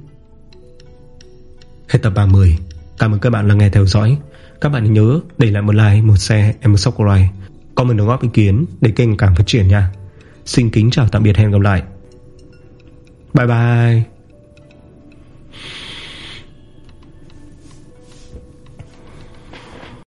Hết tập 30 Cảm ơn các bạn đã nghe theo dõi. Các bạn nhớ để lại một like, một share, một subscribe Comment đóng góp ý kiến Để kênh càng phát triển nha. Xin kính chào tạm biệt hẹn gặp lại. Bye bye.